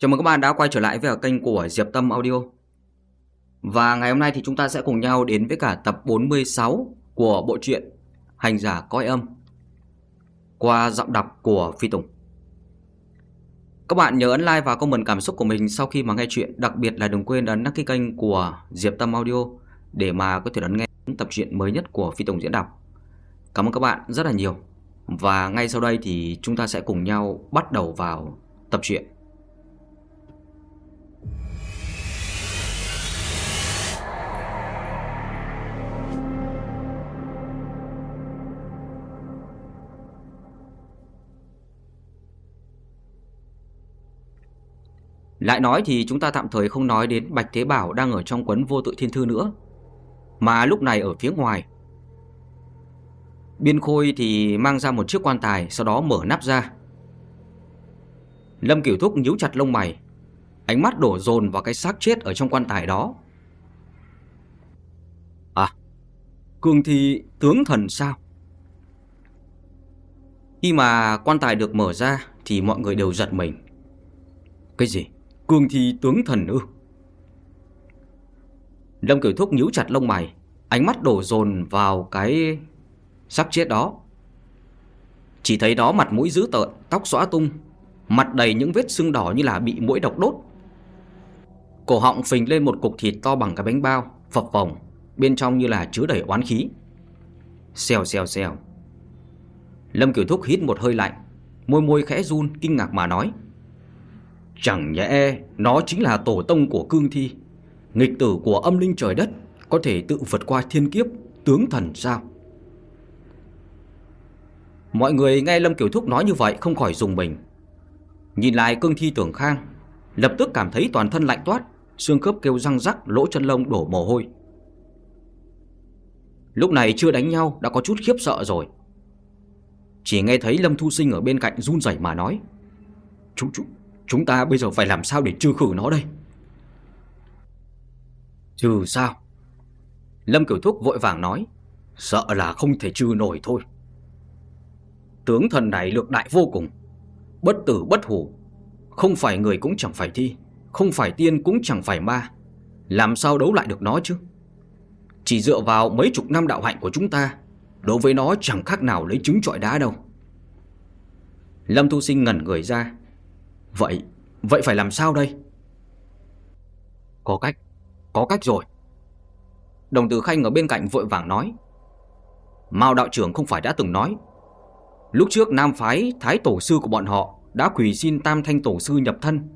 Chào mừng các bạn đã quay trở lại với kênh của Diệp Tâm Audio. Và ngày hôm nay thì chúng ta sẽ cùng nhau đến với cả tập 46 của bộ truyện Hành giả coi âm, Qua giọng đọc của Phi Tùng. Các bạn nhớ ấn like và comment cảm xúc của mình sau khi mà nghe chuyện, Đặc biệt là đừng quên ấn đăng ký kênh của Diệp Tâm Audio Để mà có thể đón nghe những tập truyện mới nhất của Phi Tùng diễn đọc. Cảm ơn các bạn rất là nhiều. Và ngay sau đây thì chúng ta sẽ cùng nhau bắt đầu vào tập truyện. Lại nói thì chúng ta tạm thời không nói đến Bạch Thế Bảo đang ở trong quấn vô tự thiên thư nữa, Mà lúc này ở phía ngoài. Biên Khôi thì mang ra một chiếc quan tài, Sau đó mở nắp ra. Lâm Kiểu Thúc nhíu chặt lông mày, Ánh mắt đổ dồn vào cái xác chết ở trong quan tài đó. À Cương thi tướng thần sao? Khi mà quan tài được mở ra Thì mọi người đều giật mình. Cái gì? Cương thi tướng thần ư? Lâm Kiểu Thúc nhíu chặt lông mày, Ánh mắt đổ dồn vào cái xác chết đó. Chỉ thấy đó mặt mũi dữ tợn, Tóc xõa tung, Mặt đầy những vết sưng đỏ như là bị mũi độc đốt. Cổ họng phình lên một cục thịt to bằng cái bánh bao, Phập phồng, Bên trong như là chứa đầy oán khí. Xèo xèo xèo. Lâm Kiểu Thúc hít một hơi lạnh, Môi môi khẽ run, kinh ngạc mà nói. Chẳng nhẽ e, nó chính là tổ tông của cương thi. Nghịch tử của âm linh trời đất Có thể tự vượt qua thiên kiếp Tướng thần sao? Mọi người nghe Lâm Kiểu Thúc nói như vậy Không khỏi dùng mình. Nhìn lại cương thi tưởng khang Lập tức cảm thấy toàn thân lạnh toát Xương khớp kêu răng rắc lỗ chân lông đổ mồ hôi. Lúc này chưa đánh nhau Đã có chút khiếp sợ rồi. Chỉ nghe thấy Lâm Thu Sinh ở bên cạnh run rẩy mà nói Chúng, chúng, Chúng ta bây giờ phải làm sao để trừ khử nó đây? Trừ sao? Lâm Kiểu Thúc vội vàng nói, Sợ là không thể trừ nổi thôi. Tướng thần này lược đại vô cùng, Bất tử bất hủ, Không phải người cũng chẳng phải thi, Không phải tiên cũng chẳng phải ma. Làm sao đấu lại được nó chứ? Chỉ dựa vào mấy chục năm đạo hạnh của chúng ta, Đối với nó chẳng khác nào lấy trứng trọi đá đâu. Lâm Thu Sinh ngẩn người ra Vậy, vậy phải làm sao đây? Có cách, có cách rồi. Đồng tử Khanh ở bên cạnh vội vàng nói. Mao đạo trưởng không phải đã từng nói. Lúc trước Nam Phái, Thái Tổ Sư của bọn họ đã quỳ xin Tam Thanh Tổ Sư nhập thân.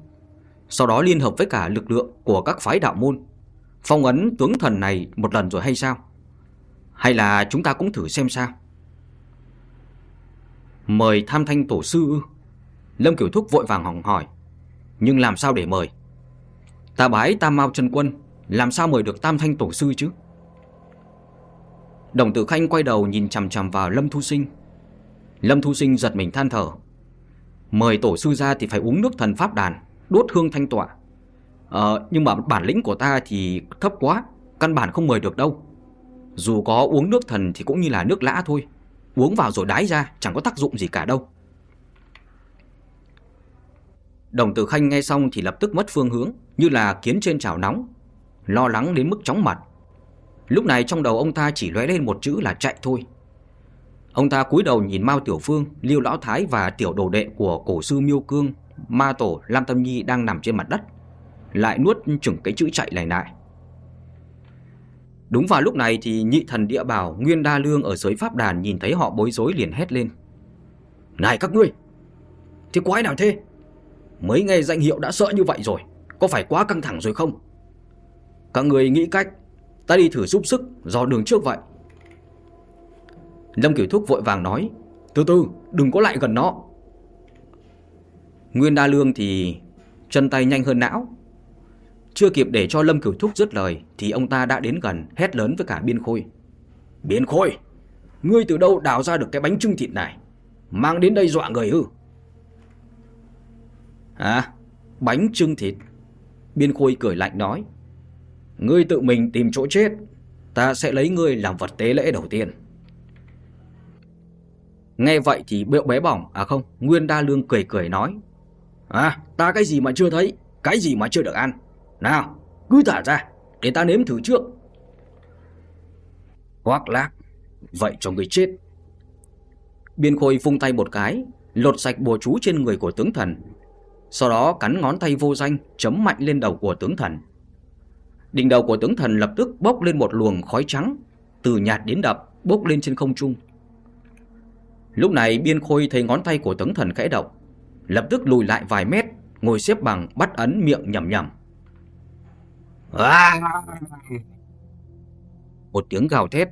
Sau đó liên hợp với cả lực lượng của các phái đạo môn. Phong ấn tướng thần này một lần rồi hay sao? Hay là chúng ta cũng thử xem sao? Mời Tam Thanh Tổ Sư ư? Lâm Kiểu Thúc vội vàng hỏng hỏi. Nhưng làm sao để mời? Ta bái Tam Mao Trần Quân, Làm sao mời được Tam Thanh Tổ Sư chứ? Đồng tử Khanh quay đầu nhìn chằm chằm vào Lâm Thu Sinh. Lâm Thu Sinh giật mình than thở. Mời Tổ Sư ra thì phải uống nước thần Pháp Đàn, Đốt hương thanh tọa Ờ nhưng mà bản lĩnh của ta thì thấp quá, Căn bản không mời được đâu. Dù có uống nước thần thì cũng như là nước lã thôi. Uống vào rồi đái ra, Chẳng có tác dụng gì cả đâu. Đồng tử khanh nghe xong thì lập tức mất phương hướng Như là kiến trên chảo nóng Lo lắng đến mức chóng mặt Lúc này trong đầu ông ta chỉ lóe lên một chữ là chạy thôi Ông ta cúi đầu nhìn Mao Tiểu Phương, Liêu Lão Thái và tiểu đồ đệ của cổ sư Miêu Cương, Ma Tổ, Lam Tâm Nhi đang nằm trên mặt đất. Lại nuốt chừng cái chữ chạy này lại. Đúng vào lúc này thì nhị thần địa bảo Nguyên Đa Lương ở dưới pháp đàn nhìn thấy họ bối rối liền hét lên. Này các ngươi! Thế quái nào thế? Mới nghe danh hiệu đã sợ như vậy rồi, Có phải quá căng thẳng rồi không? Các người nghĩ cách, Ta đi thử giúp sức do đường trước vậy. Lâm Kiểu Thúc vội vàng nói, Từ từ, đừng có lại gần nó. Nguyên Đa Lương thì chân tay nhanh hơn não. Chưa kịp để cho Lâm Kiểu Thúc dứt lời Thì ông ta đã đến gần, hét lớn với cả Biên Khôi. Biên Khôi, Ngươi từ đâu đào ra được cái bánh trưng thịt này? Mang đến đây dọa người hư À, bánh trưng thịt. Biên Khôi cười lạnh nói. Ngươi tự mình tìm chỗ chết, ta sẽ lấy ngươi làm vật tế lễ đầu tiên. Nghe vậy thì bẹo bé bỏng, à không, Nguyên Đa Lương cười cười nói. À ta cái gì mà chưa thấy Cái gì mà chưa được ăn Nào cứ thả ra Để ta nếm thử trước Hoác lác Vậy cho người chết Biên khôi phung tay một cái Lột sạch bùa chú trên người của tướng thần sau đó cắn ngón tay vô danh, Chấm mạnh lên đầu của tướng thần. Đỉnh đầu của tướng thần lập tức bốc lên một luồng khói trắng, Từ nhạt đến đậm, Bốc lên trên không trung. Lúc này biên khôi thấy ngón tay của tướng thần khẽ động, Lập tức lùi lại vài mét, Ngồi xếp bằng bắt ấn miệng nhầm nhầm. À! Một tiếng gào thét.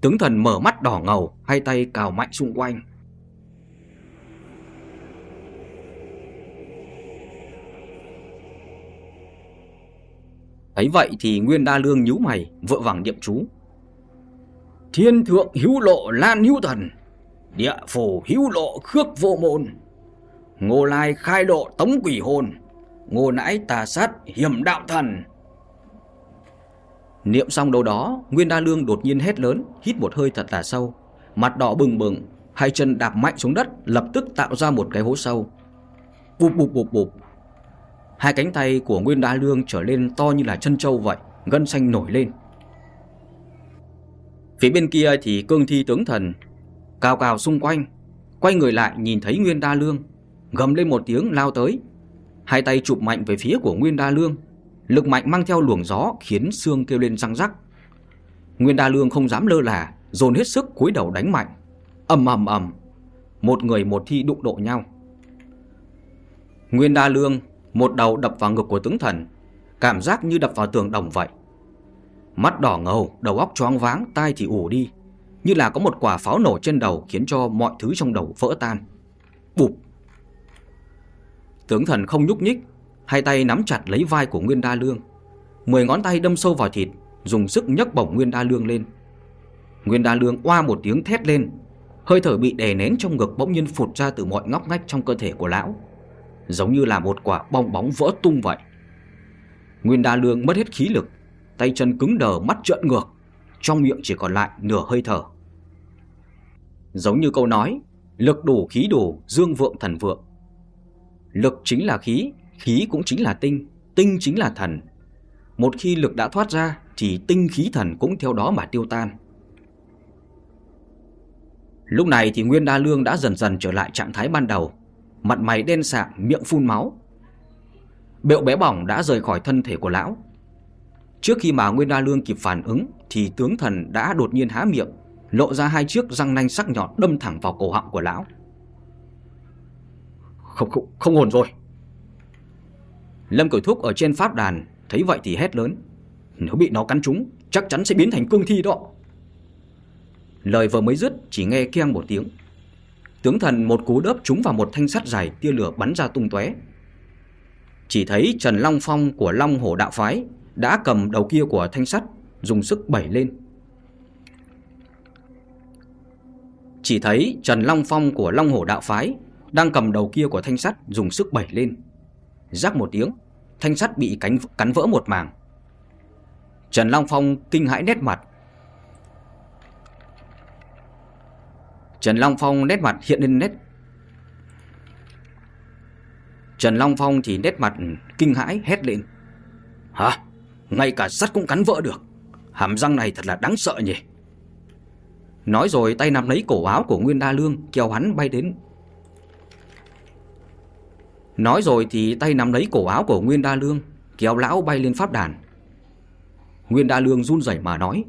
Tướng thần mở mắt đỏ ngầu, Hai tay cào mạnh xung quanh. Thấy vậy thì Nguyên Đa Lương nhíu mày Vợ vàng niệm chú. Thiên thượng hữu lộ lan hữu thần, Địa phủ hữu lộ khước vô môn, Ngô lai khai độ tống quỷ hồn, Ngô nãi tà sát hiểm đạo thần. Niệm xong đâu đó, Nguyên Đa Lương đột nhiên hét lớn, Hít một hơi thật là sâu, Mặt đỏ bừng bừng, Hai chân đạp mạnh xuống đất, Lập tức tạo ra một cái hố sâu. Bụp bụp bụp bụp. Hai cánh tay của Nguyên Đa Lương trở lên to như là chân trâu vậy, Gân xanh nổi lên. Phía bên kia thì cương thi tướng thần cao cao xung quanh, Quay người lại nhìn thấy Nguyên Đa Lương, Gầm lên một tiếng lao tới. Hai tay chụp mạnh về phía của Nguyên Đa Lương, Lực mạnh mang theo luồng gió Khiến xương kêu lên răng rắc. Nguyên Đa Lương không dám lơ là, Dồn hết sức cúi đầu đánh mạnh. Ầm ầm ầm, Một người một thi đụng độ nhau. Nguyên Đa Lương một đầu đập vào ngực của tướng thần. Cảm giác như đập vào tường đồng vậy. Mắt đỏ ngầu, đầu óc choáng váng, tai thì ủ đi. Như là có một quả pháo nổ trên đầu Khiến cho mọi thứ trong đầu vỡ tan. Bụp. Tướng thần không nhúc nhích Hai tay nắm chặt lấy vai của Nguyên Đa Lương. Mười ngón tay đâm sâu vào thịt Dùng sức nhấc bổng Nguyên Đa Lương lên. Nguyên Đa Lương oa một tiếng thét lên. Hơi thở bị đè nén trong ngực bỗng nhiên phụt ra từ mọi ngóc ngách trong cơ thể của lão. Giống như là một quả bong bóng vỡ tung vậy. Nguyên Đa Lương mất hết khí lực, Tay chân cứng đờ, mắt trợn ngược, Trong miệng chỉ còn lại nửa hơi thở. Giống như câu nói, Lực đủ khí đủ, dương vượng thần vượng. Lực chính là khí Khí cũng chính là tinh Tinh chính là thần. Một khi lực đã thoát ra, Thì tinh khí thần cũng theo đó mà tiêu tan. Lúc này thì Nguyên Đa Lương đã dần dần trở lại trạng thái ban đầu. Mặt mày đen sạm, miệng phun máu. Bẹo bé bỏng đã rời khỏi thân thể của lão. Trước khi mà Nguyên Đa Lương kịp phản ứng Thì tướng thần đã đột nhiên há miệng Lộ ra hai chiếc răng nanh sắc nhọn đâm thẳng vào cổ họng của lão. Không, không, không ổn rồi. Lâm Cửu Thúc ở trên pháp đàn Thấy vậy thì hét lớn. Nếu bị nó cắn trúng Chắc chắn sẽ biến thành cương thi đó. Lời vừa mới dứt chỉ nghe keng một tiếng Tướng thần một cú đớp trúng vào một thanh sắt dài Tia lửa bắn ra tung tóe. Chỉ thấy Trần Long Phong của Long Hổ Đạo Phái Đã cầm đầu kia của thanh sắt, Dùng sức bẩy lên. Chỉ thấy Trần Long Phong của Long Hổ Đạo Phái Đang cầm đầu kia của thanh sắt, Dùng sức bẩy lên. Rắc một tiếng, Thanh sắt bị cánh cắn vỡ một mảng Trần Long Phong kinh hãi nét mặt Trần Long Phong nét mặt hiện lên nét Trần Long Phong thì nét mặt kinh hãi hét lên. Hả? Ngay cả sắt cũng cắn vỡ được. Hàm răng này thật là đáng sợ nhỉ? Nói rồi tay nắm lấy cổ áo của Nguyên Đa Lương Kéo hắn bay đến. Nói rồi thì tay nắm lấy cổ áo của Nguyên Đa Lương Kéo lão bay lên pháp đàn. Nguyên Đa Lương run rẩy mà nói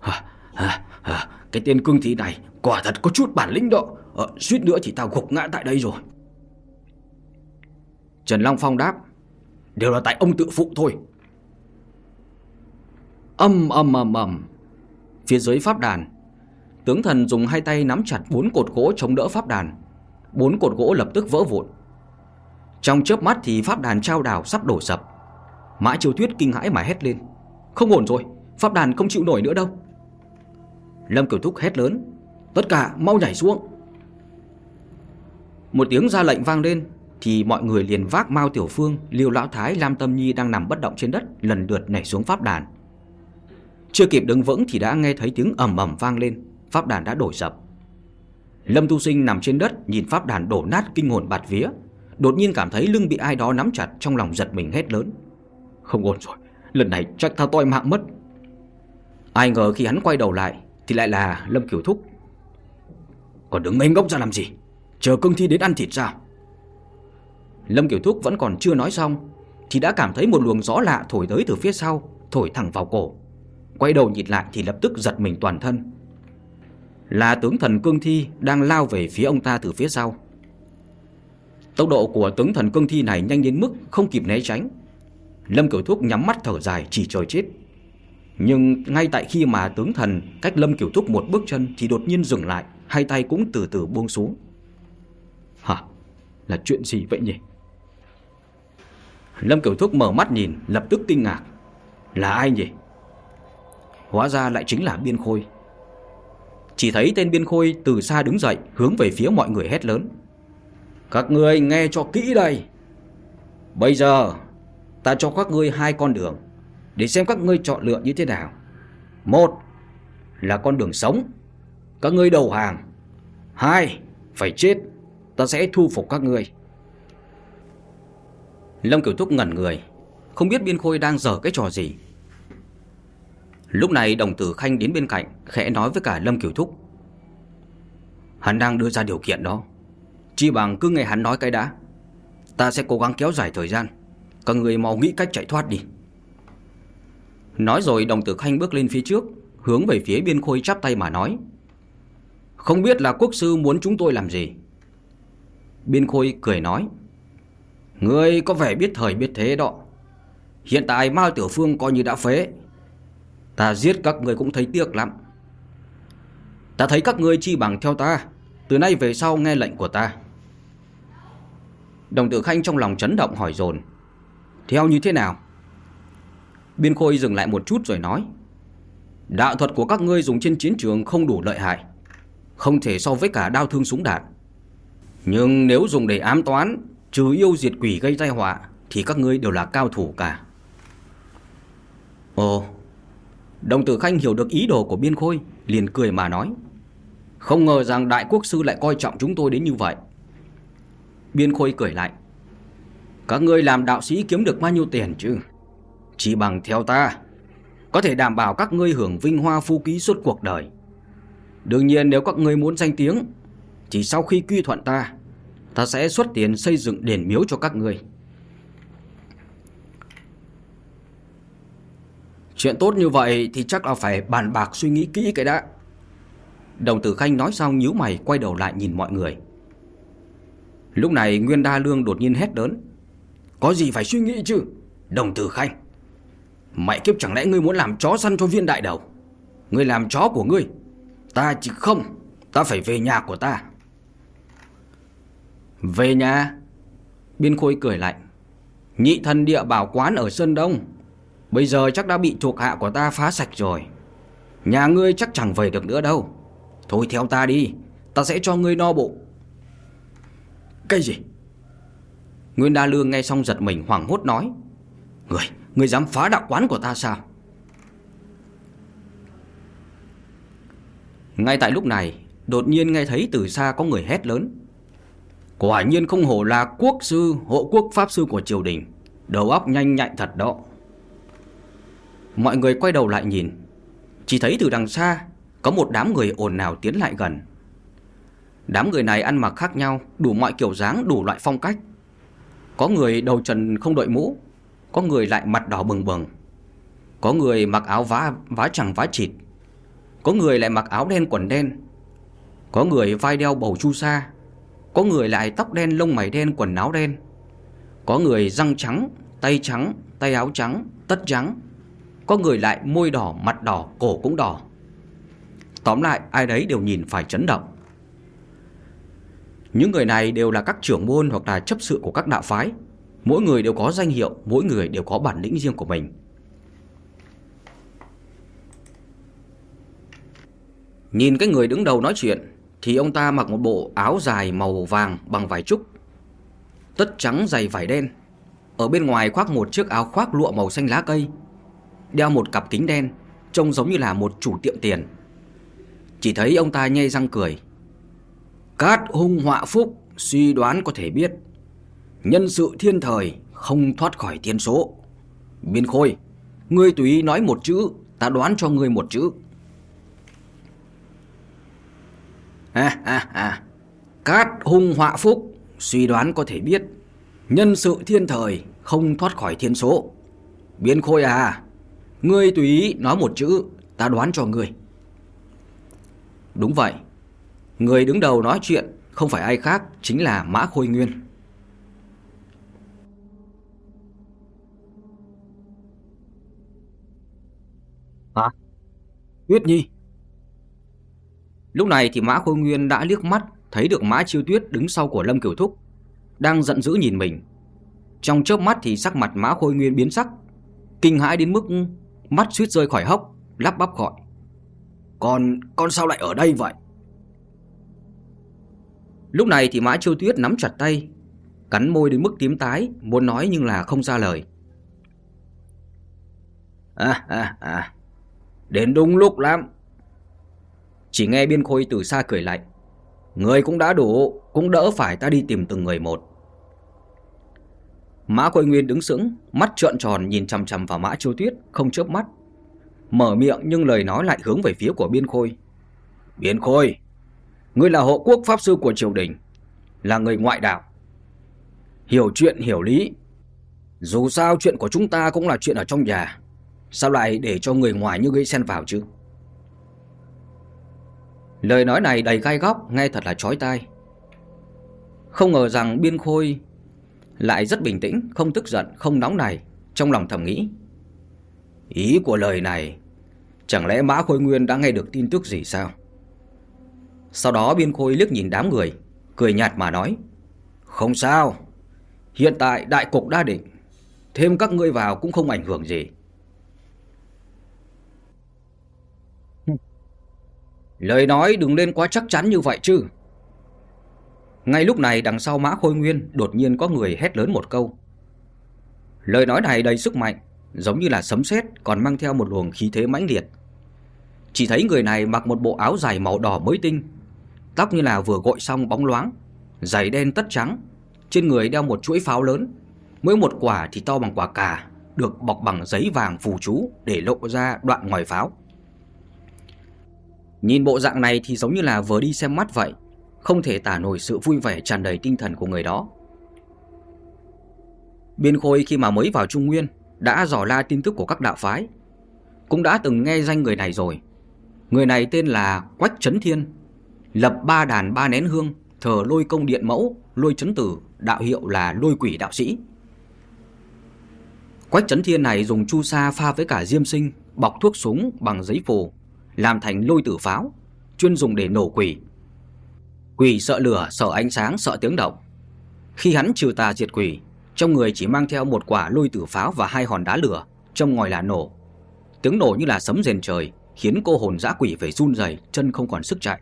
hả, hả, hả, Cái tên cương thị này Quả thật có chút bản lĩnh đó. Ờ, Suýt nữa thì tao gục ngã tại đây rồi. Trần Long Phong đáp Đều là tại ông tự phụ thôi. Âm âm âm âm. Phía dưới pháp đàn Tướng thần dùng hai tay nắm chặt bốn cột gỗ chống đỡ pháp đàn. Bốn cột gỗ lập tức vỡ vụn. Trong chớp mắt thì pháp đàn trao đảo sắp đổ sập. Mã Triều Tuyết kinh hãi mà hét lên Không ổn rồi Pháp đàn không chịu nổi nữa đâu. Lâm Kiều Thúc hét lớn Tất cả mau nhảy xuống. Một tiếng ra lệnh vang lên Thì mọi người liền vác Mao Tiểu Phương Liêu Lão Thái Lam Tâm Nhi đang nằm bất động trên đất Lần lượt nhảy xuống pháp đàn. Chưa kịp đứng vững thì đã nghe thấy tiếng ầm ầm vang lên Pháp đàn đã đổ sập. Lâm Tu Sinh nằm trên đất Nhìn pháp đàn đổ nát kinh hồn bạt vía. Đột nhiên cảm thấy lưng bị ai đó nắm chặt Trong lòng giật mình hét lớn. Không ổn rồi, lần này chắc tha toi mạng mất. Ai ngờ khi hắn quay đầu lại Thì lại là Lâm Kiều Thúc. Còn đứng ngây ngốc ra làm gì? Chờ cương thi đến ăn thịt sao Lâm Kiểu Thúc vẫn còn chưa nói xong, Thì đã cảm thấy một luồng gió lạ thổi tới từ phía sau, Thổi thẳng vào cổ. Quay đầu nhìn lại thì lập tức giật mình toàn thân. Là tướng thần cương thi Đang lao về phía ông ta từ phía sau. Tốc độ của tướng thần cương thi này nhanh đến mức Không kịp né tránh. Lâm Kiểu Thúc nhắm mắt thở dài chỉ trời chết. Nhưng ngay tại khi mà tướng thần Cách Lâm Kiểu Thúc một bước chân Thì đột nhiên dừng lại. Hai tay cũng từ từ buông xuống Hả? Là chuyện gì vậy nhỉ? Lâm Kiều Thúc mở mắt nhìn, Lập tức kinh ngạc Là ai nhỉ? Hóa ra lại chính là Biên Khôi Chỉ thấy tên Biên Khôi từ xa đứng dậy, Hướng về phía mọi người hét lớn Các ngươi nghe cho kỹ đây Bây giờ, Ta cho các ngươi hai con đường, Để xem các ngươi chọn lựa như thế nào Một Là con đường sống các ngươi đầu hàng. Hai, Phải chết. Ta sẽ thu phục các ngươi. Lâm Kiểu Thúc ngẩn người, Không biết Biên Khôi đang dở cái trò gì. Lúc này đồng tử Khanh đến bên cạnh, Khẽ nói với cả Lâm Kiều Thúc. Hắn đang đưa ra điều kiện đó. Chi bằng cứ nghe hắn nói cái đã. Ta sẽ cố gắng kéo dài thời gian. Các người mau nghĩ cách chạy thoát đi. Nói rồi đồng tử Khanh bước lên phía trước, Hướng về phía biên khôi chắp tay mà nói. Không biết là quốc sư muốn chúng tôi làm gì. Biên khôi cười nói, Ngươi có vẻ biết thời biết thế đó. Hiện tại Mao Tiểu Phương coi như đã phế. Ta giết các người cũng thấy tiếc lắm. Ta thấy các ngươi chi bằng theo ta. Từ nay về sau nghe lệnh của ta. Đồng tử Khanh trong lòng chấn động hỏi dồn, Theo như thế nào? Biên Khôi dừng lại một chút rồi nói, Đạo thuật của các ngươi dùng trên chiến trường không đủ lợi hại. Không thể so với cả đao thương súng đạn. Nhưng nếu dùng để ám toán, Trừ yêu diệt quỷ gây tai họa, Thì các ngươi đều là cao thủ cả. Ồ, Đồng tử Khanh hiểu được ý đồ của Biên Khôi, Liền cười mà nói, Không ngờ rằng Đại Quốc Sư lại coi trọng chúng tôi đến như vậy. Biên Khôi cười lại, Các ngươi làm đạo sĩ kiếm được bao nhiêu tiền chứ? Chỉ bằng theo ta, Có thể đảm bảo các ngươi hưởng vinh hoa phu ký suốt cuộc đời. Đương nhiên nếu các ngươi muốn danh tiếng, Chỉ sau khi quy thuận ta Ta sẽ xuất tiền xây dựng đền miếu cho các ngươi. Chuyện tốt như vậy thì chắc là phải bàn bạc suy nghĩ kỹ cái đã. Đồng tử Khanh nói xong nhíu mày quay đầu lại nhìn mọi người. Lúc này Nguyên Đa Lương đột nhiên hét lớn. Có gì phải suy nghĩ chứ, Đồng tử Khanh? Mày kiếp chẳng lẽ ngươi muốn làm chó săn cho viên đại đầu? Ngươi làm chó của ngươi. Ta chỉ không. Ta phải về nhà của ta. Về nhà Biên Khôi cười lạnh. Nhị thần địa bảo quán ở Sơn Đông Bây giờ chắc đã bị thuộc hạ của ta phá sạch rồi. Nhà ngươi chắc chẳng về được nữa đâu. Thôi theo ta đi Ta sẽ cho ngươi no bụng. Cái gì? Nguyên Đa Lương nghe xong giật mình hoảng hốt nói. Người, người dám phá đạo quán của ta sao? Ngay tại lúc này Đột nhiên nghe thấy từ xa có người hét lớn. Quả nhiên không hổ là quốc sư Hộ quốc pháp sư của triều đình. Đầu óc nhanh nhạy thật đó. Mọi người quay đầu lại nhìn. Chỉ thấy từ đằng xa Có một đám người ồn ào tiến lại gần. Đám người này ăn mặc khác nhau Đủ mọi kiểu dáng đủ loại phong cách. Có người đầu trần không đội mũ Có người lại mặt đỏ bừng bừng. Có người mặc áo vá, vá chẳng vá chịt có người lại mặc áo đen quần đen. Có người vai đeo bầu chu sa. Có người lại tóc đen lông mày đen quần áo đen. Có người răng trắng Tay trắng Tay áo trắng Tất trắng. Có người lại môi đỏ, mặt đỏ, cổ cũng đỏ. Tóm lại ai đấy đều nhìn phải chấn động. Những người này đều là các trưởng môn hoặc là chấp sự của các đạo phái. Mỗi người đều có danh hiệu, mỗi người đều có bản lĩnh riêng của mình. Nhìn cái người đứng đầu nói chuyện Thì ông ta mặc một bộ áo dài màu vàng bằng vải trúc Tất trắng dày vải đen Ở bên ngoài khoác một chiếc áo khoác lụa màu xanh lá cây Đeo một cặp kính đen Trông giống như là một chủ tiệm tiền Chỉ thấy ông ta nhây răng cười Cát hung họa phúc Suy đoán có thể biết Nhân sự thiên thời không thoát khỏi thiên số. Biên Khôi, ngươi tùy nói một chữ, ta đoán cho ngươi một chữ. Ha ha ha. Cát hung họa phúc, suy đoán có thể biết. Nhân sự thiên thời không thoát khỏi thiên số. Biên Khôi à, ngươi tùy ý nói một chữ, ta đoán cho ngươi. Đúng vậy. Người đứng đầu nói chuyện không phải ai khác, chính là Mã Khôi Nguyên. Hả? Tuyết Nhi. Lúc này thì Mã Khôi Nguyên đã liếc mắt thấy được Mã Chiêu Tuyết đứng sau của Lâm Kiều Thúc, đang giận dữ nhìn mình. Trong chớp mắt thì sắc mặt Mã Khôi Nguyên biến sắc, kinh hãi đến mức mắt suýt rơi khỏi hốc, lắp bắp gọi. Con, con sao lại ở đây vậy? Lúc này thì Mã Chiêu Tuyết nắm chặt tay, cắn môi đến mức tím tái, muốn nói nhưng là không ra lời. À, à, à, đến đúng lúc lắm. Chỉ nghe biên khôi từ xa cười lạnh. Người cũng đã đủ, cũng đỡ phải ta đi tìm từng người một. Mã Khôi Nguyên đứng sững, mắt trợn tròn nhìn chằm chằm vào Mã Chiêu Tuyết, không chớp mắt. Mở miệng nhưng lời nói lại hướng về phía của Biên Khôi. Biên Khôi, ngươi là hộ quốc pháp sư của triều đình, là người ngoại đạo. Hiểu chuyện hiểu lý. Dù sao chuyện của chúng ta cũng là chuyện ở trong nhà. Sao lại để cho người ngoài như ngươi xen vào chứ? Lời nói này đầy gai góc, nghe thật là chói tai. Không ngờ rằng Biên Khôi lại rất bình tĩnh, không tức giận, không nóng này, trong lòng thầm nghĩ. Ý của lời này, chẳng lẽ Mã Khôi Nguyên đã nghe được tin tức gì sao? Sau đó Biên Khôi liếc nhìn đám người, cười nhạt mà nói. Không sao, hiện tại đại cục đã định, thêm các ngươi vào cũng không ảnh hưởng gì. Lời nói đừng lên quá chắc chắn như vậy chứ. Ngay lúc này đằng sau Mã Khôi Nguyên đột nhiên có người hét lớn một câu. Lời nói này đầy sức mạnh, giống như là sấm sét còn mang theo một luồng khí thế mãnh liệt. Chỉ thấy người này mặc một bộ áo dài màu đỏ mới tinh, tóc như là vừa gội xong bóng loáng, giày đen tất trắng, trên người đeo một chuỗi pháo lớn, mỗi một quả thì to bằng quả cà, được bọc bằng giấy vàng phù chú để lộ ra đoạn ngoài pháo. Nhìn bộ dạng này thì giống như là vừa đi xem mắt vậy, không thể tả nổi sự vui vẻ tràn đầy tinh thần của người đó. Biên Khôi khi mà mới vào Trung Nguyên đã dò la tin tức của các đạo phái, cũng đã từng nghe danh người này rồi. Người này tên là Quách Trấn Thiên, lập ba đàn ba nén hương, thờ lôi công điện mẫu, lôi chấn tử, đạo hiệu là lôi quỷ đạo sĩ. Quách Trấn Thiên này dùng chu sa pha với cả diêm sinh, bọc thuốc súng bằng giấy phù, làm thành lôi tử pháo, chuyên dùng để nổ quỷ. Quỷ sợ lửa, sợ ánh sáng, sợ tiếng động. Khi hắn trừ tà diệt quỷ, trong người chỉ mang theo một quả lôi tử pháo và hai hòn đá lửa, trong ngòi là nổ. Tiếng nổ như là sấm rền trời, khiến cô hồn dã quỷ phải run rẩy, chân không còn sức chạy.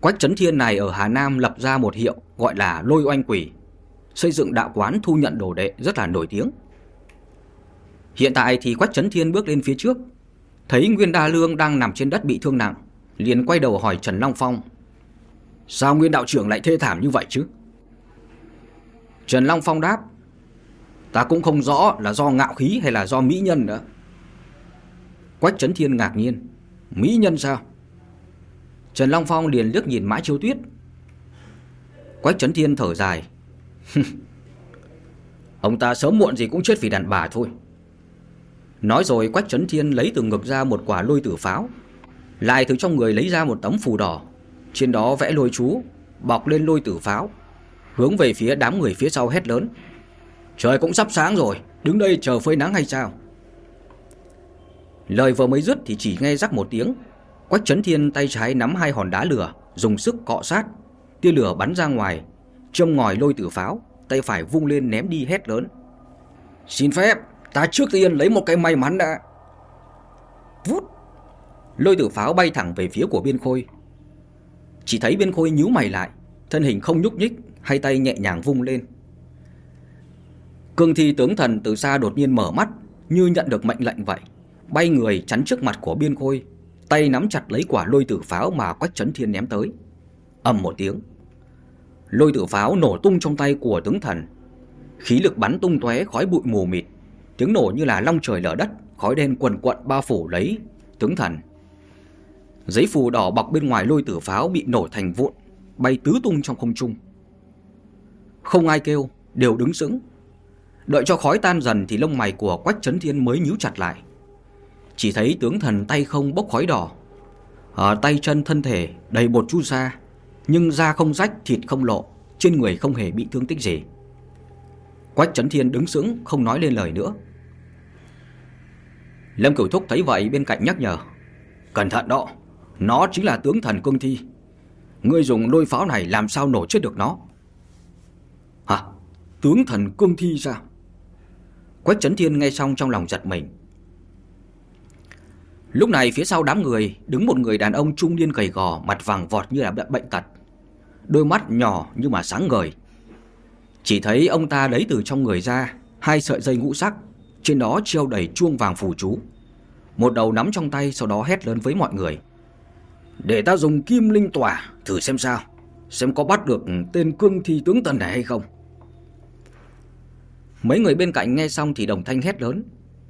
Quách Trấn Thiên này ở Hà Nam lập ra một hiệu gọi là Lôi Oanh Quỷ, xây dựng đạo quán thu nhận đồ đệ rất là nổi tiếng. Hiện tại thì Quách Trấn Thiên bước lên phía trước, thấy Nguyên Đa Lương đang nằm trên đất bị thương nặng, liền quay đầu hỏi Trần Long Phong. Sao Nguyên đạo trưởng lại thê thảm như vậy chứ? Trần Long Phong đáp, ta cũng không rõ là do ngạo khí hay là do mỹ nhân nữa. Quách Trấn Thiên ngạc nhiên, mỹ nhân sao? Trần Long Phong liền liếc nhìn mãi Chiêu Tuyết. Quách Trấn Thiên thở dài. Ông ta sớm muộn gì cũng chết vì đàn bà thôi. Nói rồi Quách Trấn Thiên lấy từ ngực ra một quả lôi tử pháo, lại từ trong người lấy ra một tấm phù đỏ, trên đó vẽ lôi chú, bọc lên lôi tử pháo, hướng về phía đám người phía sau hét lớn. Trời cũng sắp sáng rồi, đứng đây chờ phơi nắng hay sao? Lời vừa mới dứt thì chỉ nghe rắc một tiếng, Quách Trấn Thiên tay trái nắm hai hòn đá lửa, dùng sức cọ sát, tia lửa bắn ra ngoài, trông ngòi lôi tử pháo, tay phải vung lên ném đi hét lớn. Xin phép, ta trước tiên lấy một cái may mắn đã. Vút, lôi tử pháo bay thẳng về phía của biên khôi. Chỉ thấy biên khôi nhíu mày lại, thân hình không nhúc nhích, hai tay nhẹ nhàng vung lên. Cương thi tướng thần từ xa đột nhiên mở mắt, như nhận được mệnh lệnh vậy, bay người chắn trước mặt của biên khôi, tay nắm chặt lấy quả lôi tử pháo mà Quách Trấn Thiên ném tới. ầm một tiếng. Lôi tử pháo nổ tung trong tay của tướng thần Khí lực bắn tung tóe khói bụi mù mịt Tiếng nổ như là long trời lở đất, Khói đen quần quận bao phủ lấy tướng thần. Giấy phù đỏ bọc bên ngoài lôi tử pháo bị nổ thành vụn, Bay tứ tung trong không trung. Không ai kêu, Đều đứng sững. Đợi cho khói tan dần thì lông mày của Quách Trấn Thiên mới nhíu chặt lại. Chỉ thấy tướng thần tay không bốc khói đỏ. Ở tay chân thân thể đầy bột chu sa, Nhưng da không rách, thịt không lộ, Trên người không hề bị thương tích gì. Quách Trấn Thiên đứng sững, không nói lên lời nữa. Lâm Cửu Thúc thấy vậy, bên cạnh nhắc nhở, Cẩn thận đó, Nó chính là tướng thần cương thi. Ngươi dùng đôi pháo này làm sao nổ chết được nó? Hả? Tướng thần cương thi sao? Quách Trấn Thiên nghe xong trong lòng giật mình. Lúc này phía sau đám người, Đứng một người đàn ông trung niên gầy gò, Mặt vàng vọt như là bệnh tật. Đôi mắt nhỏ nhưng mà sáng ngời. Chỉ thấy ông ta lấy từ trong người ra Hai sợi dây ngũ sắc Trên đó treo đầy chuông vàng phù chú. Một đầu nắm trong tay Sau đó hét lớn với mọi người. Để ta dùng kim linh tỏa Thử xem sao Xem có bắt được tên cương thi tướng tần này hay không. Mấy người bên cạnh nghe xong thì đồng thanh hét lớn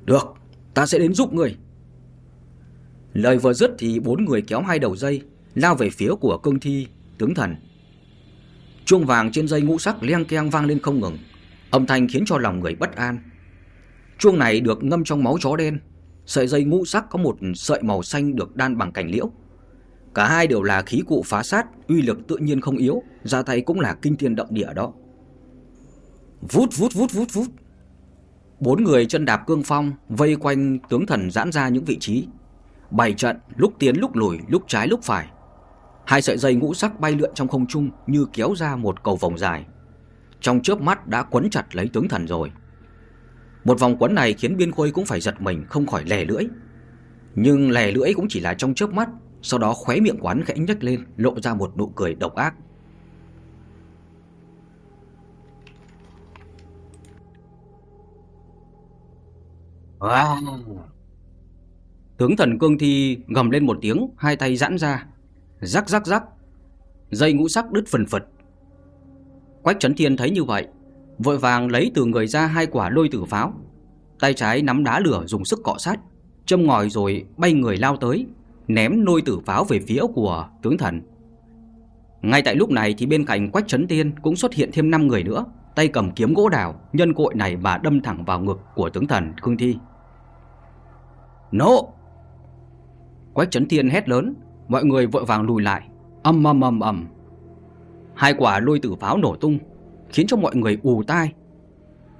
Được, ta sẽ đến giúp người Lời vừa dứt thì bốn người kéo hai đầu dây Lao về phía của cương thi tướng thần. Chuông vàng trên dây ngũ sắc leng keng vang lên không ngừng. Âm thanh khiến cho lòng người bất an. Chuông này được ngâm trong máu chó đen. Sợi dây ngũ sắc có một sợi màu xanh được đan bằng cành liễu. Cả hai đều là khí cụ phá sát, Uy lực tự nhiên không yếu, Ra tay cũng là kinh thiên động địa đó. Vút vút vút vút vút. Bốn người chân đạp cương phong, Vây quanh tướng thần giãn ra những vị trí. Bày trận, lúc tiến lúc lùi, Lúc trái lúc phải. Hai sợi dây ngũ sắc bay lượn trong không trung Như kéo ra một cầu vòng dài. Trong chớp mắt đã quấn chặt lấy tướng thần rồi. Một vòng quấn này khiến biên khôi cũng phải giật mình Không khỏi lè lưỡi. Nhưng lè lưỡi cũng chỉ là trong chớp mắt Sau đó khóe miệng quán khẽ nhếch lên Lộ ra một nụ cười độc ác. Wow. Tướng thần cương thi gầm lên một tiếng, hai tay giãn ra, rắc rắc rắc, dây ngũ sắc đứt phần phật. Quách Trấn Thiên thấy như vậy, vội vàng lấy từ người ra hai quả lôi tử pháo, tay trái nắm đá lửa dùng sức cọ sát, châm ngòi rồi bay người lao tới, ném lôi tử pháo về phía của tướng thần. Ngay tại lúc này thì bên cạnh Quách Trấn Thiên cũng xuất hiện thêm 5 người nữa, tay cầm kiếm gỗ đào, nhân cội này mà đâm thẳng vào ngực của tướng thần Khương Thi. Nộ! Quách Trấn Thiên hét lớn, mọi người vội vàng lùi lại, ầm ầm ầm ầm. Hai quả lôi tử pháo nổ tung, khiến cho mọi người ù tai.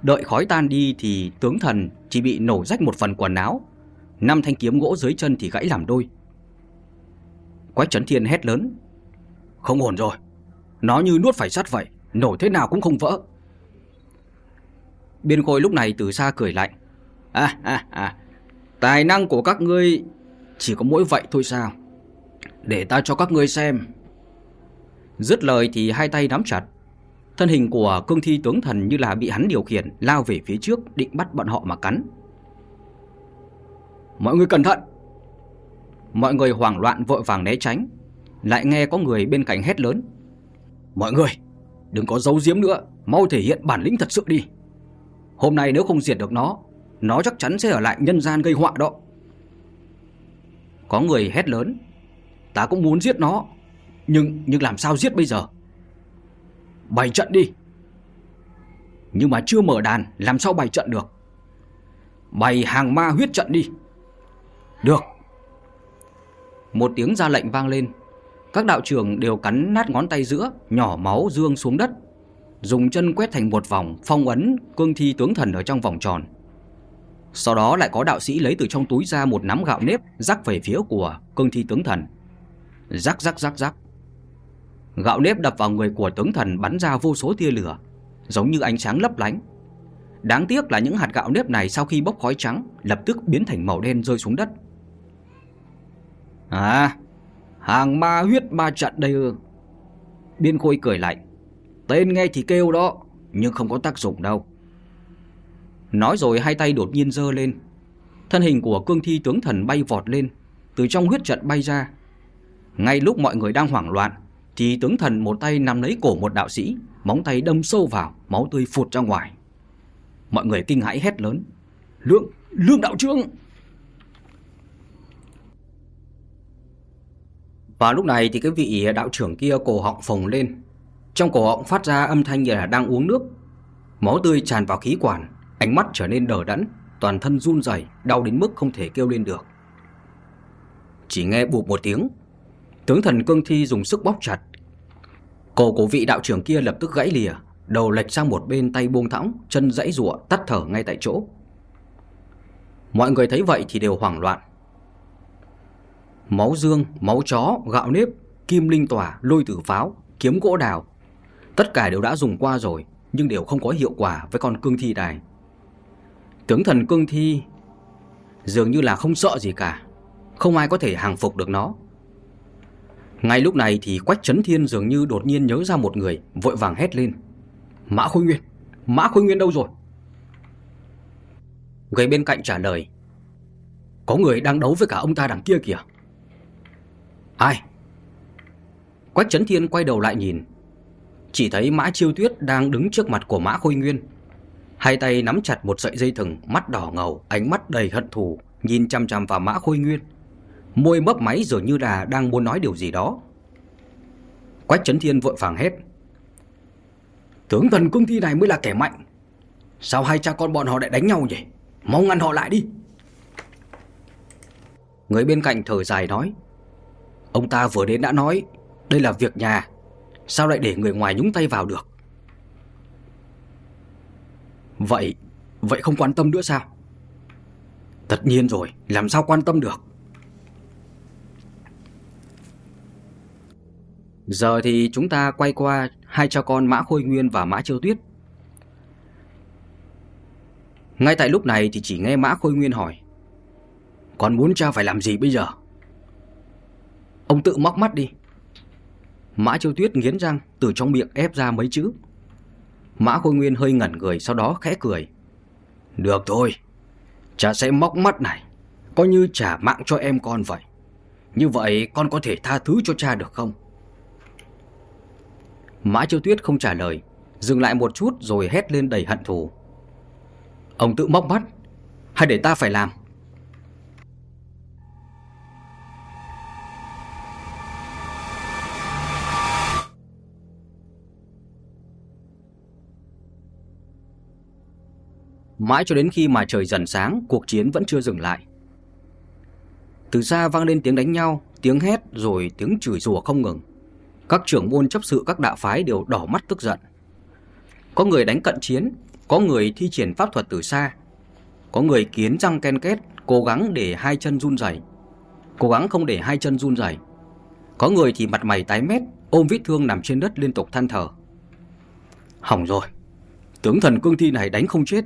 Đợi khói tan đi thì tướng thần chỉ bị nổ rách một phần quần áo, năm thanh kiếm gỗ dưới chân thì gãy làm đôi. Quách Trấn Thiên hét lớn, không ổn rồi, nó như nuốt phải sắt vậy, nổ thế nào cũng không vỡ. Biên Khôi lúc này từ xa cười lạnh. À, à, à, tài năng của các ngươi chỉ có mỗi vậy thôi sao? Để ta cho các ngươi xem. Dứt lời thì hai tay nắm chặt. Thân hình của cương thi tướng thần như là bị hắn điều khiển lao về phía trước định bắt bọn họ mà cắn. Mọi người cẩn thận! Mọi người hoảng loạn vội vàng né tránh. Lại nghe có người bên cạnh hét lớn. Mọi người, đừng có giấu giếm nữa, mau thể hiện bản lĩnh thật sự đi. Hôm nay nếu không diệt được nó Nó chắc chắn sẽ ở lại nhân gian gây họa đó Có người hét lớn Ta cũng muốn giết nó. Nhưng nhưng làm sao giết bây giờ? Bày trận đi. Nhưng mà chưa mở đàn, Làm sao bày trận được? Bày hàng ma huyết trận đi. Được. Một tiếng ra lệnh vang lên. Các đạo trưởng đều cắn nát ngón tay giữa, Nhỏ máu dương xuống đất. Dùng chân quét thành một vòng, phong ấn cương thi tướng thần ở trong vòng tròn. Sau đó lại có đạo sĩ lấy từ trong túi ra một nắm gạo nếp rắc về phía của cương thi tướng thần. Rắc rắc rắc rắc. Gạo nếp đập vào người của tướng thần bắn ra vô số tia lửa, giống như ánh sáng lấp lánh. Đáng tiếc là những hạt gạo nếp này sau khi bốc khói trắng lập tức biến thành màu đen rơi xuống đất. À, hàng ma huyết ma trận đây ư. Biên Khôi cười lạnh. Tên nghe thì kêu đó Nhưng không có tác dụng đâu Nói rồi hai tay đột nhiên dơ lên Thân hình của cương thi tướng thần bay vọt lên Từ trong huyết trận bay ra ngay lúc mọi người đang hoảng loạn Thì tướng thần một tay nắm lấy cổ một đạo sĩ Móng tay đâm sâu vào Máu tươi phụt ra ngoài. Mọi người kinh hãi hét lớn Lương, lương đạo trương Và lúc này thì cái vị đạo trưởng kia cổ họng phồng lên. Trong cổ họng phát ra âm thanh như là đang uống nước. Máu tươi tràn vào khí quản Ánh mắt trở nên đờ đẫn Toàn thân run rẩy Đau đến mức không thể kêu lên được. Chỉ nghe bụp một tiếng Tướng thần cương thi dùng sức bóp chặt. Cổ của vị đạo trưởng kia lập tức gãy lìa Đầu lệch sang một bên tay buông thõng Chân dãy rụa tắt thở ngay tại chỗ. Mọi người thấy vậy thì đều hoảng loạn. Máu dương, máu chó, gạo nếp, kim linh tỏa, lôi tử pháo, kiếm gỗ đào. Tất cả đều đã dùng qua rồi Nhưng đều không có hiệu quả với con cương thi này. Tướng thần cương thi Dường như là không sợ gì cả. Không ai có thể hàng phục được nó ngay lúc này thì Quách Trấn Thiên dường như đột nhiên nhớ ra một người, vội vàng hét lên. Mã Khôi Nguyên, Mã Khôi Nguyên đâu rồi? Người bên cạnh trả lời. Có người đang đấu với cả ông ta đằng kia kìa. Ai? Quách Trấn Thiên quay đầu lại nhìn. Chỉ thấy Mã Chiêu Tuyết đang đứng trước mặt của Mã Khôi Nguyên. Hai tay nắm chặt một sợi dây thừng, mắt đỏ ngầu, ánh mắt đầy hận thù, nhìn chăm chăm vào Mã Khôi Nguyên. Môi mấp máy rồi như là đang muốn nói điều gì đó. Quách Trấn Thiên vội vàng hết. Tướng thần công thi này mới là kẻ mạnh. Sao hai cha con bọn họ lại đánh nhau vậy Mau ngăn họ lại đi. Người bên cạnh thở dài nói. Ông ta vừa đến đã nói, Đây là việc nhà. Sao lại để người ngoài nhúng tay vào được? Vậy Vậy không quan tâm nữa sao? Tất nhiên rồi, Làm sao quan tâm được? Giờ thì chúng ta quay qua hai cha con Mã Khôi Nguyên và Mã Chiêu Tuyết. Ngay tại lúc này thì chỉ nghe Mã Khôi Nguyên hỏi, Con muốn cha phải làm gì bây giờ? Ông tự móc mắt đi Mã Chiêu Tuyết nghiến răng từ trong miệng ép ra mấy chữ Mã Khôi Nguyên hơi ngẩn người, sau đó khẽ cười Được thôi, Cha sẽ móc mắt này, Coi như trả mạng cho em con vậy Như vậy con có thể tha thứ cho cha được không? Mã Chiêu Tuyết không trả lời, Dừng lại một chút rồi hét lên đầy hận thù. Ông tự móc mắt, Hay để ta phải làm? Mãi cho đến khi mà trời dần sáng, Cuộc chiến vẫn chưa dừng lại. Từ xa vang lên tiếng đánh nhau, Tiếng hét rồi tiếng chửi rủa không ngừng các trưởng môn chấp sự các đạo phái đều đỏ mắt tức giận. Có người đánh cận chiến, có người thi triển pháp thuật từ xa, có người kiến răng ken két, cố gắng để hai chân run rẩy, cố gắng không để hai chân run rẩy. Có người thì mặt mày tái mét, ôm vết thương nằm trên đất liên tục than thở. Hỏng rồi, tướng thần cương thi này đánh không chết,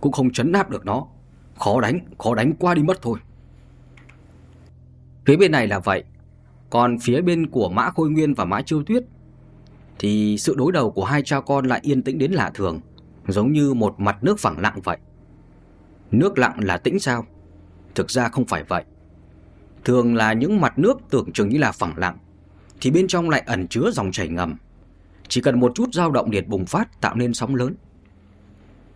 cũng không chấn áp được nó. Khó đánh, khó đánh qua đi mất thôi. Phía bên này là vậy, còn phía bên của Mã Khôi Nguyên và Mã Chiêu Tuyết thì sự đối đầu của hai cha con lại yên tĩnh đến lạ thường, giống như một mặt nước phẳng lặng vậy. Nước lặng là tĩnh sao? Thực ra không phải vậy. Thường là những mặt nước tưởng chừng như là phẳng lặng, thì bên trong lại ẩn chứa dòng chảy ngầm. Chỉ cần một chút dao động liệt bùng phát tạo nên sóng lớn.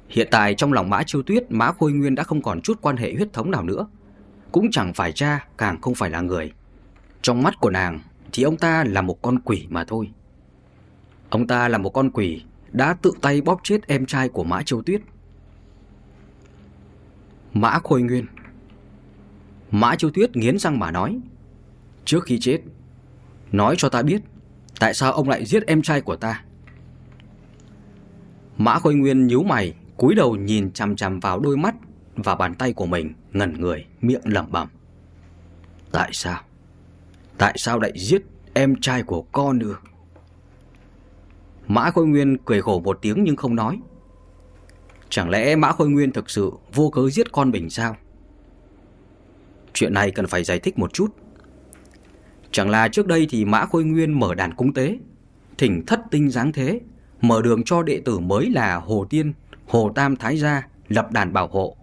Hiện tại trong lòng Mã Chiêu Tuyết, Mã Khôi Nguyên đã không còn chút quan hệ huyết thống nào nữa. Cũng chẳng phải cha, càng không phải là người. Trong mắt của nàng thì ông ta là một con quỷ mà thôi. Ông ta là một con quỷ đã tự tay bóp chết em trai của Mã Châu Tuyết. Mã Khôi Nguyên Mã Châu Tuyết nghiến răng mà nói, Trước khi chết, Nói cho ta biết Tại sao ông lại giết em trai của ta Mã Khôi Nguyên nhíu mày, cúi đầu nhìn chằm chằm vào đôi mắt Và bàn tay của mình, Ngẩn người, miệng lẩm bẩm, Tại sao Tại sao lại giết em trai của con nữa Mã Khôi Nguyên cười khổ một tiếng nhưng không nói. Chẳng lẽ Mã Khôi Nguyên thực sự vô cớ giết con mình sao? Chuyện này cần phải giải thích một chút. Chẳng là trước đây thì Mã Khôi Nguyên mở đàn cung tế, Thỉnh thất tinh giáng thế, Mở đường cho đệ tử mới là Hồ Tiên, Hồ Tam Thái Gia Lập đàn bảo hộ,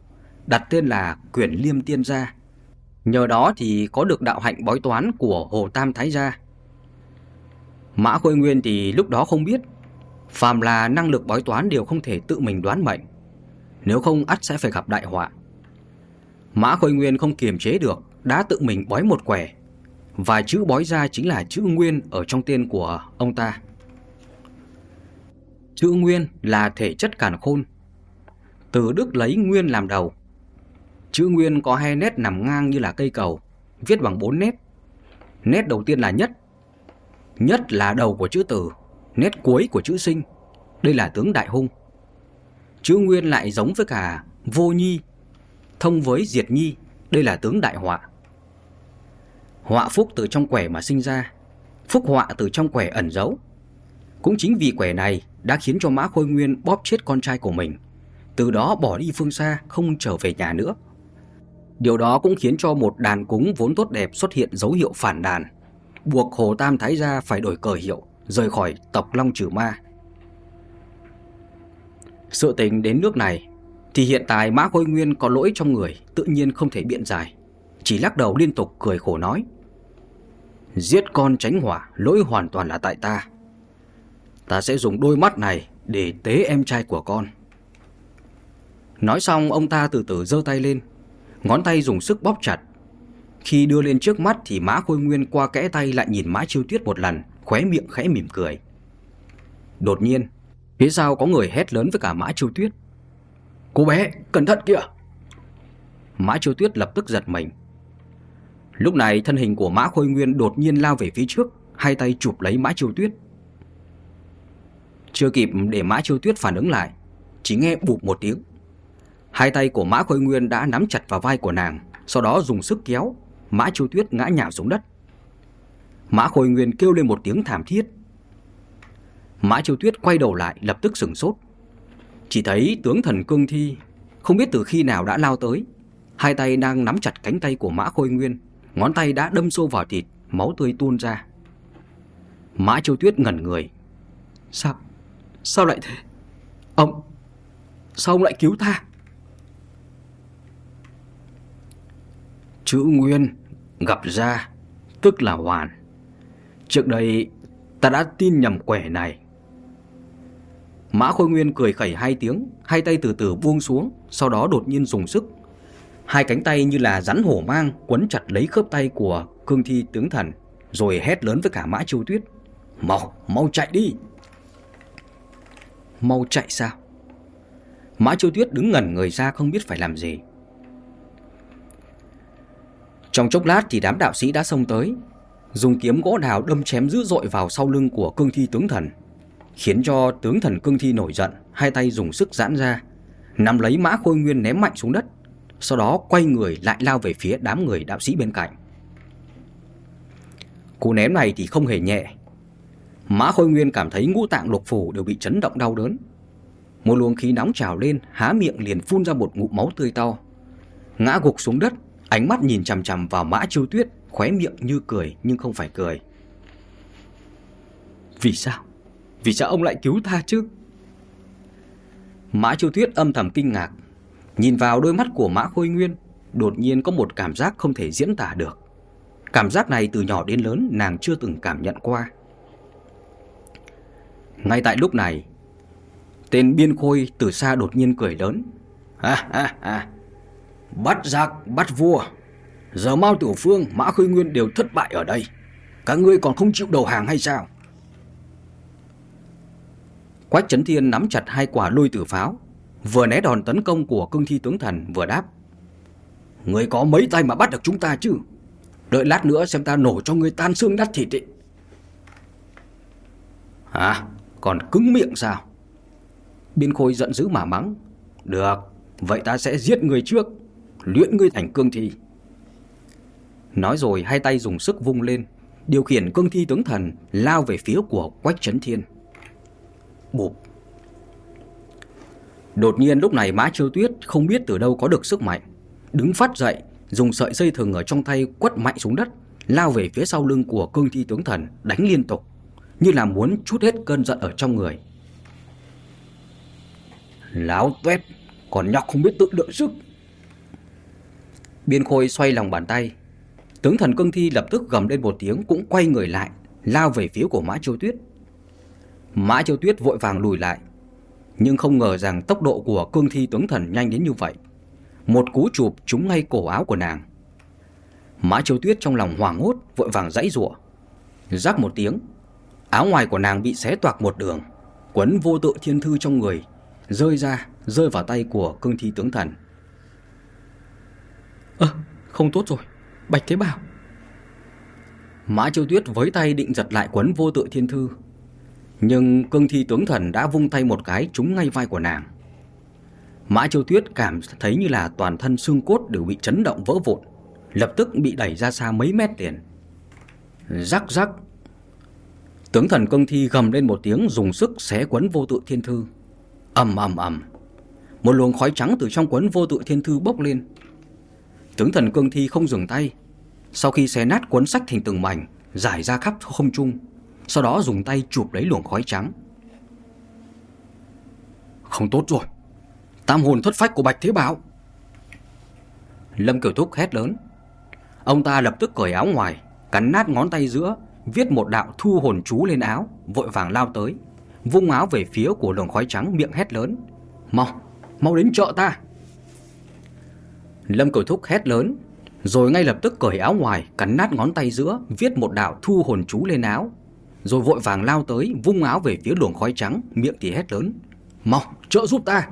Đặt tên là Quyển Liêm Tiên Gia. Nhờ đó thì có được đạo hạnh bói toán của Hồ Tam Thái Gia. Mã Khôi Nguyên thì lúc đó không biết. Phàm là năng lực bói toán đều không thể tự mình đoán mệnh. Nếu không, ắt sẽ phải gặp đại họa. Mã Khôi Nguyên không kiềm chế được, Đã tự mình bói một quẻ. Và chữ bói ra chính là chữ Nguyên Ở trong tên của ông ta. Chữ Nguyên là thể chất cản khôn. Từ Đức lấy Nguyên làm đầu Chữ Nguyên có hai nét nằm ngang như là cây cầu, Viết bằng bốn nét. Nét đầu tiên là nhất Nhất là đầu của chữ tử Nét cuối của chữ sinh. Đây là tướng đại hung. Chữ Nguyên lại giống với cả vô nhi, Thông với diệt nhi. Đây là tướng đại họa. Họa phúc từ trong quẻ mà sinh ra, Phúc họa từ trong quẻ ẩn giấu. Cũng chính vì quẻ này Đã khiến cho Mã Khôi Nguyên bóp chết con trai của mình, Từ đó bỏ đi phương xa, Không trở về nhà nữa. Điều đó cũng khiến cho một đàn cúng vốn tốt đẹp xuất hiện dấu hiệu phản đàn. Buộc Hồ Tam Thái Gia phải đổi cờ hiệu, Rời khỏi tộc Long Trừ Ma. Sự tình đến nước này, Thì hiện tại Mã Khôi Nguyên có lỗi trong người, Tự nhiên không thể biện giải. Chỉ lắc đầu liên tục cười khổ nói, Giết con tránh hỏa, Lỗi hoàn toàn là tại ta. Ta sẽ dùng đôi mắt này Để tế em trai của con. Nói xong, ông ta từ từ giơ tay lên Ngón tay dùng sức bóp chặt. Khi đưa lên trước mắt thì Mã Khôi Nguyên qua kẽ tay lại nhìn Mã Chiêu Tuyết một lần Khóe miệng khẽ mỉm cười. Đột nhiên Phía sau có người hét lớn với cả Mã Chiêu Tuyết. Cô bé, cẩn thận kìa! Mã Chiêu Tuyết lập tức giật mình. Lúc này thân hình của Mã Khôi Nguyên đột nhiên lao về phía trước Hai tay chụp lấy Mã Chiêu Tuyết. Chưa kịp để Mã Chiêu Tuyết phản ứng lại Chỉ nghe bụp một tiếng. Hai tay của Mã Khôi Nguyên đã nắm chặt vào vai của nàng, Sau đó dùng sức kéo Mã Chiêu Tuyết ngã nhào xuống đất Mã Khôi Nguyên kêu lên một tiếng thảm thiết Mã Chiêu Tuyết quay đầu lại, lập tức sửng sốt Chỉ thấy tướng thần cương thi, Không biết từ khi nào đã lao tới Hai tay đang nắm chặt cánh tay của Mã Khôi Nguyên, Ngón tay đã đâm sâu vào thịt, Máu tươi tuôn ra Mã Chiêu Tuyết ngẩn người Sao? Sao lại thế? Ông, Sao ông lại cứu ta? Chữ Nguyên gặp ra tức là Hoàn. Trước đây ta đã tin nhầm quẻ này. Mã Khôi Nguyên cười khẩy hai tiếng, hai tay từ từ buông xuống, sau đó đột nhiên dùng sức. Hai cánh tay như là rắn hổ mang quấn chặt lấy khớp tay của cương thi tướng thần, rồi hét lớn với cả Mã Chiêu Tuyết. Mau, mau chạy đi! Mau chạy sao? Mã Chiêu Tuyết đứng ngẩn người ra không biết phải làm gì. Trong chốc lát thì đám đạo sĩ đã xông tới, dùng kiếm gỗ đào đâm chém dữ dội vào sau lưng của cương thi tướng thần, khiến cho tướng thần cương thi nổi giận, hai tay dùng sức giãn ra, nắm lấy mã khôi nguyên ném mạnh xuống đất, sau đó quay người lại lao về phía đám người đạo sĩ bên cạnh. Cú ném này thì không hề nhẹ. Mã Khôi Nguyên cảm thấy ngũ tạng lục phủ đều bị chấn động đau đớn. Một luồng khí nóng trào lên, há miệng liền phun ra một ngụm máu tươi to. Ngã gục xuống đất, Ánh mắt nhìn chằm chằm vào mã chiêu tuyết, Khóe miệng như cười, nhưng không phải cười. Vì sao? Vì sao ông lại cứu ta chứ? Mã chiêu tuyết âm thầm kinh ngạc, Nhìn vào đôi mắt của mã khôi nguyên, Đột nhiên có một cảm giác không thể diễn tả được. Cảm giác này từ nhỏ đến lớn nàng chưa từng cảm nhận qua. Ngay tại lúc này, Tên biên khôi từ xa đột nhiên cười lớn. Ha ha ha. Bắt giặc, bắt vua. Giờ Mao Tiểu Phương, Mã Khôi Nguyên đều thất bại ở đây. Các ngươi còn không chịu đầu hàng hay sao? Quách Trấn Thiên nắm chặt hai quả lôi tử pháo, vừa né đòn tấn công của cương thi tướng thần vừa đáp. Người có mấy tay mà bắt được chúng ta chứ? Đợi lát nữa xem ta nổ cho người tan xương đắt thịt ấy. Hả? À, còn cứng miệng sao? Biên Khôi giận dữ mà mắng. Được, vậy ta sẽ giết người trước luyện ngươi thành cương thi. Nói rồi hai tay dùng sức vung lên, điều khiển cương thi tướng thần lao về phía của Quách Trấn Thiên. Bụp. Đột nhiên lúc này Mã Chiêu Tuyết không biết từ đâu có được sức mạnh, đứng phát dậy, dùng sợi dây thừng ở trong tay quất mạnh xuống đất, lao về phía sau lưng của cương thi tướng thần, đánh liên tục, như là muốn chút hết cơn giận ở trong người. Láo tuét, còn nhóc không biết tự lượng sức. Biên Khôi xoay lòng bàn tay. Tướng thần cương thi lập tức gầm lên một tiếng cũng quay người lại, lao về phía của Mã Châu Tuyết. Mã Châu Tuyết vội vàng lùi lại, nhưng không ngờ rằng tốc độ của cương thi tướng thần nhanh đến như vậy. Một cú chụp trúng ngay cổ áo của nàng. Mã Châu Tuyết trong lòng hoảng hốt, vội vàng giãy rủa. Rắc một tiếng, áo ngoài của nàng bị xé toạc một đường, quấn vô tự thiên thư trong người, rơi ra, rơi vào tay của cương thi tướng thần. Ơ, không tốt rồi, Bạch Thế Bảo. Mã Châu Tuyết với tay định giật lại quấn vô tự thiên thư, nhưng cương thi tướng thần đã vung tay một cái trúng ngay vai của nàng. Mã Châu Tuyết cảm thấy như là toàn thân xương cốt đều bị chấn động vỡ vụn, lập tức bị đẩy ra xa mấy mét liền. Rắc rắc. Tướng thần cương thi gầm lên một tiếng dùng sức xé quấn vô tự thiên thư. ầm ầm ầm. Một luồng khói trắng từ trong quấn vô tự thiên thư bốc lên. Tướng thần cương thi không dừng tay. Sau khi xé nát cuốn sách thành từng mảnh, giải ra khắp không trung, sau đó dùng tay chụp lấy luồng khói trắng. Không tốt rồi. Tam hồn thất phách của Bạch Thế Bảo. Lâm Kiều Thúc hét lớn. Ông ta lập tức cởi áo ngoài, cắn nát ngón tay giữa, viết một đạo thu hồn chú lên áo, vội vàng lao tới, vung áo về phía của luồng khói trắng miệng hét lớn. Mau, mau đến chợ ta. Lâm Kiều Thúc hét lớn, rồi ngay lập tức cởi áo ngoài, cắn nát ngón tay giữa, viết một đạo thu hồn chú lên áo, rồi vội vàng lao tới, vung áo về phía luồng khói trắng, miệng thì hét lớn. Mau, trợ giúp ta!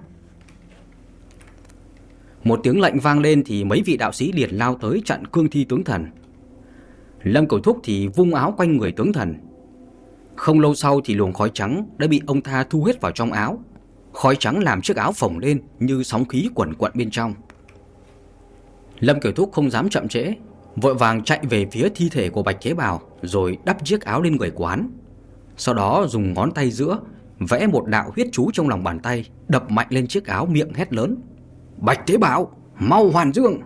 Một tiếng lệnh vang lên thì mấy vị đạo sĩ liền lao tới chặn cương thi tướng thần. Lâm Cầu Thúc thì vung áo quanh người tướng thần. Không lâu sau thì luồng khói trắng đã bị ông ta thu hết vào trong áo. Khói trắng làm chiếc áo phồng lên như sóng khí quẩn quẩn bên trong. Lâm Kiều Thúc không dám chậm trễ, vội vàng chạy về phía thi thể của Bạch Thế Bào rồi đắp chiếc áo lên người quán. Sau đó dùng ngón tay giữa vẽ một đạo huyết chú trong lòng bàn tay, đập mạnh lên chiếc áo miệng hét lớn. Bạch Thế Bảo, mau hoàn dương!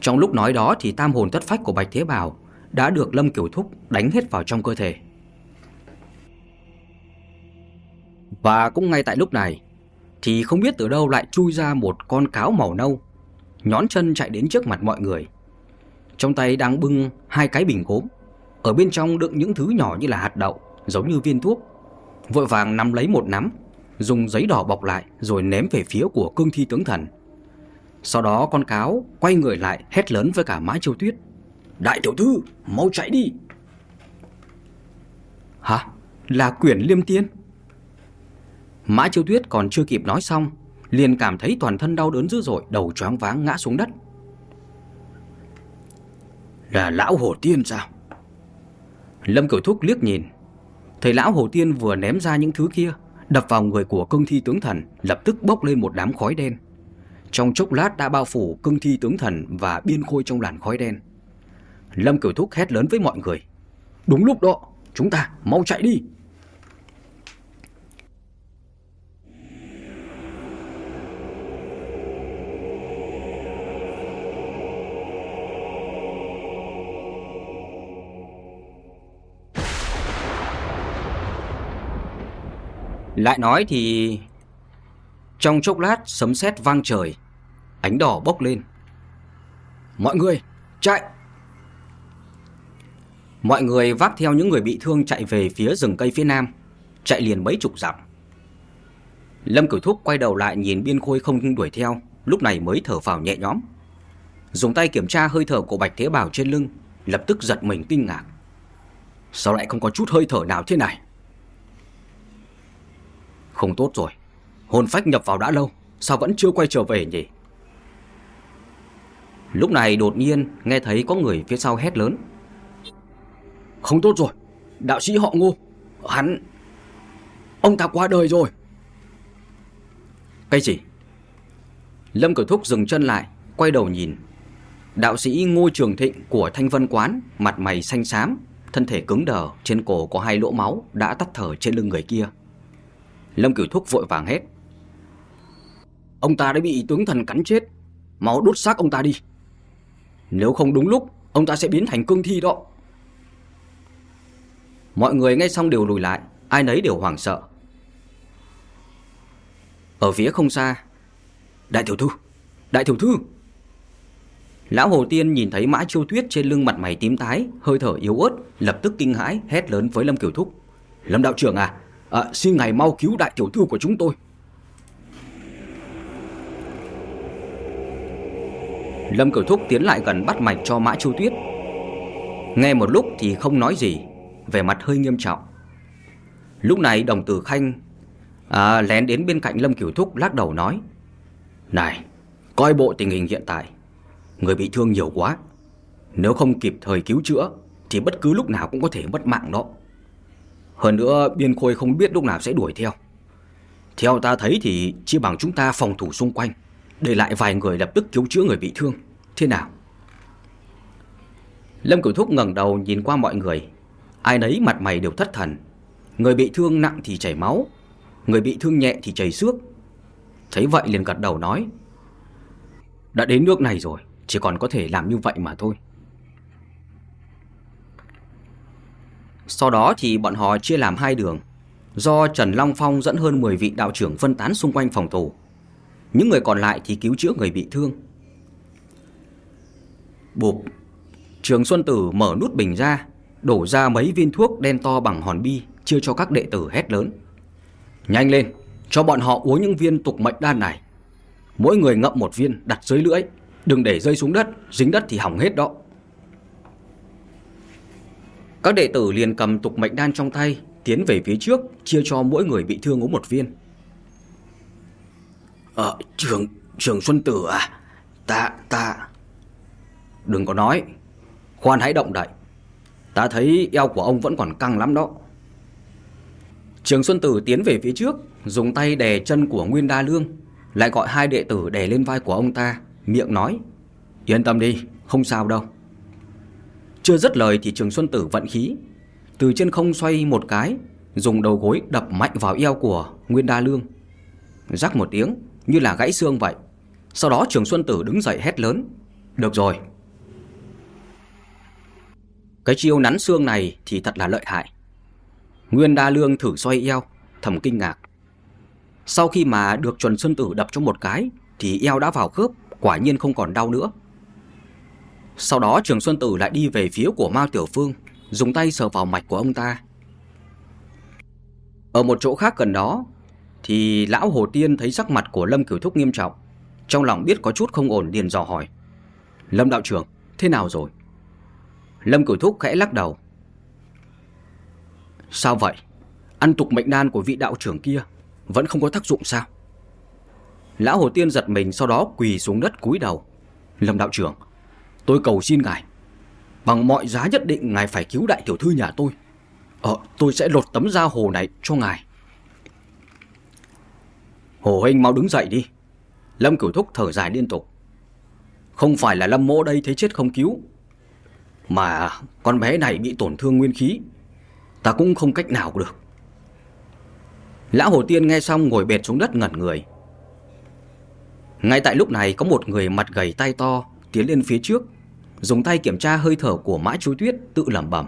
Trong lúc nói đó thì tam hồn tất phách của Bạch Thế Bảo đã được Lâm Kiều Thúc đánh hết vào trong cơ thể. Và cũng ngay tại lúc này thì không biết từ đâu lại chui ra một con cáo màu nâu, nhón chân chạy đến trước mặt mọi người. Trong tay đang bưng hai cái bình gốm, ở bên trong đựng những thứ nhỏ như là hạt đậu, giống như viên thuốc. Vội vàng nắm lấy một nắm, dùng giấy đỏ bọc lại rồi ném về phía của cương thi tướng thần. Sau đó con cáo quay người lại hét lớn với cả Mã Châu Tuyết. Đại tiểu thư, mau chạy đi. Hả? Là quyển liêm tiên? Mã Châu Tuyết còn chưa kịp nói xong, liền cảm thấy toàn thân đau đớn dữ dội, đầu choáng váng ngã xuống đất. Là lão hồ tiên sao? Lâm Cửu Thúc liếc nhìn, thấy lão hồ tiên vừa ném ra những thứ kia, đập vào người của cương thi tướng thần, lập tức bốc lên một đám khói đen. Trong chốc lát đã bao phủ cương thi tướng thần và biên khôi trong làn khói đen. Lâm Cửu Thúc hét lớn với mọi người. Đúng lúc đó, chúng ta mau chạy đi. Lại nói thì trong chốc lát sấm sét vang trời, ánh đỏ bốc lên. Mọi người, chạy! Mọi người vác theo những người bị thương chạy về phía rừng cây phía nam, chạy liền mấy chục dặm. Lâm Cửu Thúc quay đầu lại nhìn Biên Khôi không đuổi theo, lúc này mới thở phào nhẹ nhõm. Dùng tay kiểm tra hơi thở của Bạch Thế Bảo trên lưng, lập tức giật mình kinh ngạc. Sao lại không có chút hơi thở nào thế này? Không tốt rồi, hồn phách nhập vào đã lâu, sao vẫn chưa quay trở về nhỉ? Lúc này đột nhiên nghe thấy có người phía sau hét lớn. Không tốt rồi, đạo sĩ họ ngô, hắn... Ông ta qua đời rồi. Cái gì? Lâm Cửu Thúc dừng chân lại, quay đầu nhìn. Đạo sĩ Ngô Trường Thịnh của Thanh Vân Quán, mặt mày xanh xám, thân thể cứng đờ, trên cổ có hai lỗ máu đã tắt thở trên lưng người kia. Lâm Cửu Thúc vội vàng hết. Ông ta đã bị tướng thần cắn chết, máu đốt xác ông ta đi. Nếu không đúng lúc, ông ta sẽ biến thành cương thi đó. Mọi người ngay xong đều lùi lại, ai nấy đều hoảng sợ. Ở phía không xa, Đại tiểu thư, đại tiểu thư. Lão Hồ Tiên nhìn thấy Mã Chiêu Tuyết trên lưng mặt mày tím tái, hơi thở yếu ớt, lập tức kinh hãi, hét lớn với Lâm Kiều Thúc. Lâm đạo trưởng à, à xin ngài mau cứu đại tiểu thư của chúng tôi. Lâm Cửu Thúc tiến lại gần bắt mạch cho Mã Châu Tuyết. Nghe một lúc thì không nói gì, vẻ mặt hơi nghiêm trọng. Lúc này đồng tử khanh à, lén đến bên cạnh Lâm Cửu Thúc lắc đầu nói. Này, coi bộ tình hình hiện tại Người bị thương nhiều quá Nếu không kịp thời cứu chữa Thì bất cứ lúc nào cũng có thể mất mạng đó hơn nữa, biên khôi không biết lúc nào sẽ đuổi theo. Theo ta thấy thì chỉ bằng chúng ta phòng thủ xung quanh, Để lại vài người lập tức cứu chữa người bị thương. Thế nào? Lâm Cửu Thúc ngẩng đầu nhìn qua mọi người. Ai nấy mặt mày đều thất thần. Người bị thương nặng thì chảy máu, Người bị thương nhẹ thì chảy xước. Thấy vậy liền gật đầu nói, Đã đến nước này rồi, Chỉ còn có thể làm như vậy mà thôi. Sau đó thì bọn họ chia làm hai đường. Do Trần Long Phong dẫn hơn 10 vị đạo trưởng phân tán xung quanh phòng tù. Những người còn lại thì cứu chữa người bị thương. Bụp. Trường Xuân Tử mở nút bình ra, Đổ ra mấy viên thuốc đen to bằng hòn bi, Chia cho các đệ tử hét lớn. Nhanh lên, cho bọn họ uống những viên tục mệnh đan này. Mỗi người ngậm một viên đặt dưới lưỡi, Đừng để rơi xuống đất, Dính đất thì hỏng hết đó. Các đệ tử liền cầm tục mệnh đan trong tay Tiến về phía trước Chia cho mỗi người bị thương uống một viên. Ờ trường Trường Xuân Tử à? Ta ta Đừng có nói. Khoan hãy động đậy. Ta thấy eo của ông vẫn còn căng lắm đó. Trường Xuân Tử tiến về phía trước Dùng tay đè chân của Nguyên Đa Lương Lại gọi hai đệ tử đè lên vai của ông ta Miệng nói Yên tâm đi, không sao đâu chưa dứt lời thì Trường Xuân Tử vận khí. Từ trên không xoay một cái, Dùng đầu gối đập mạnh vào eo của Nguyên Đa Lương. Rắc một tiếng, Như là gãy xương vậy. Sau đó Trường Xuân Tử đứng dậy hét lớn, Được rồi. Cái chiêu nắn xương này thì thật là lợi hại. Nguyên Đa Lương thử xoay eo, Thầm kinh ngạc. Sau khi mà được chuẩn Xuân Tử đập cho một cái, Thì eo đã vào khớp, Quả nhiên không còn đau nữa. Sau đó Trường Xuân Tử lại đi về phía của Mao Tiểu Phương, Dùng tay sờ vào mạch của ông ta. Ở một chỗ khác gần đó, Thì Lão Hồ Tiên thấy sắc mặt của Lâm Cửu Thúc nghiêm trọng, Trong lòng biết có chút không ổn liền dò hỏi, Lâm Đạo trưởng, thế nào rồi? Lâm Cửu Thúc khẽ lắc đầu, Sao vậy? Ăn tục mệnh đan của vị đạo trưởng kia vẫn không có tác dụng sao? Lão Hồ Tiên giật mình sau đó quỳ xuống đất cúi đầu, Lâm đạo trưởng Tôi cầu xin ngài. Bằng mọi giá nhất định ngài phải cứu đại tiểu thư nhà tôi. Ờ tôi sẽ lột tấm da hồ này cho ngài. Hồ Huynh mau đứng dậy đi. Lâm Cửu Thúc thở dài liên tục. Không phải là Lâm Mỗ đây thấy chết không cứu, Mà con bé này bị tổn thương nguyên khí. Ta cũng không cách nào được. Lão Hồ Tiên nghe xong ngồi bệt xuống đất ngẩn người. Ngay tại lúc này có một người mặt gầy tay to Tiến lên phía trước. Dùng tay kiểm tra hơi thở của mã chú tuyết tự lẩm bẩm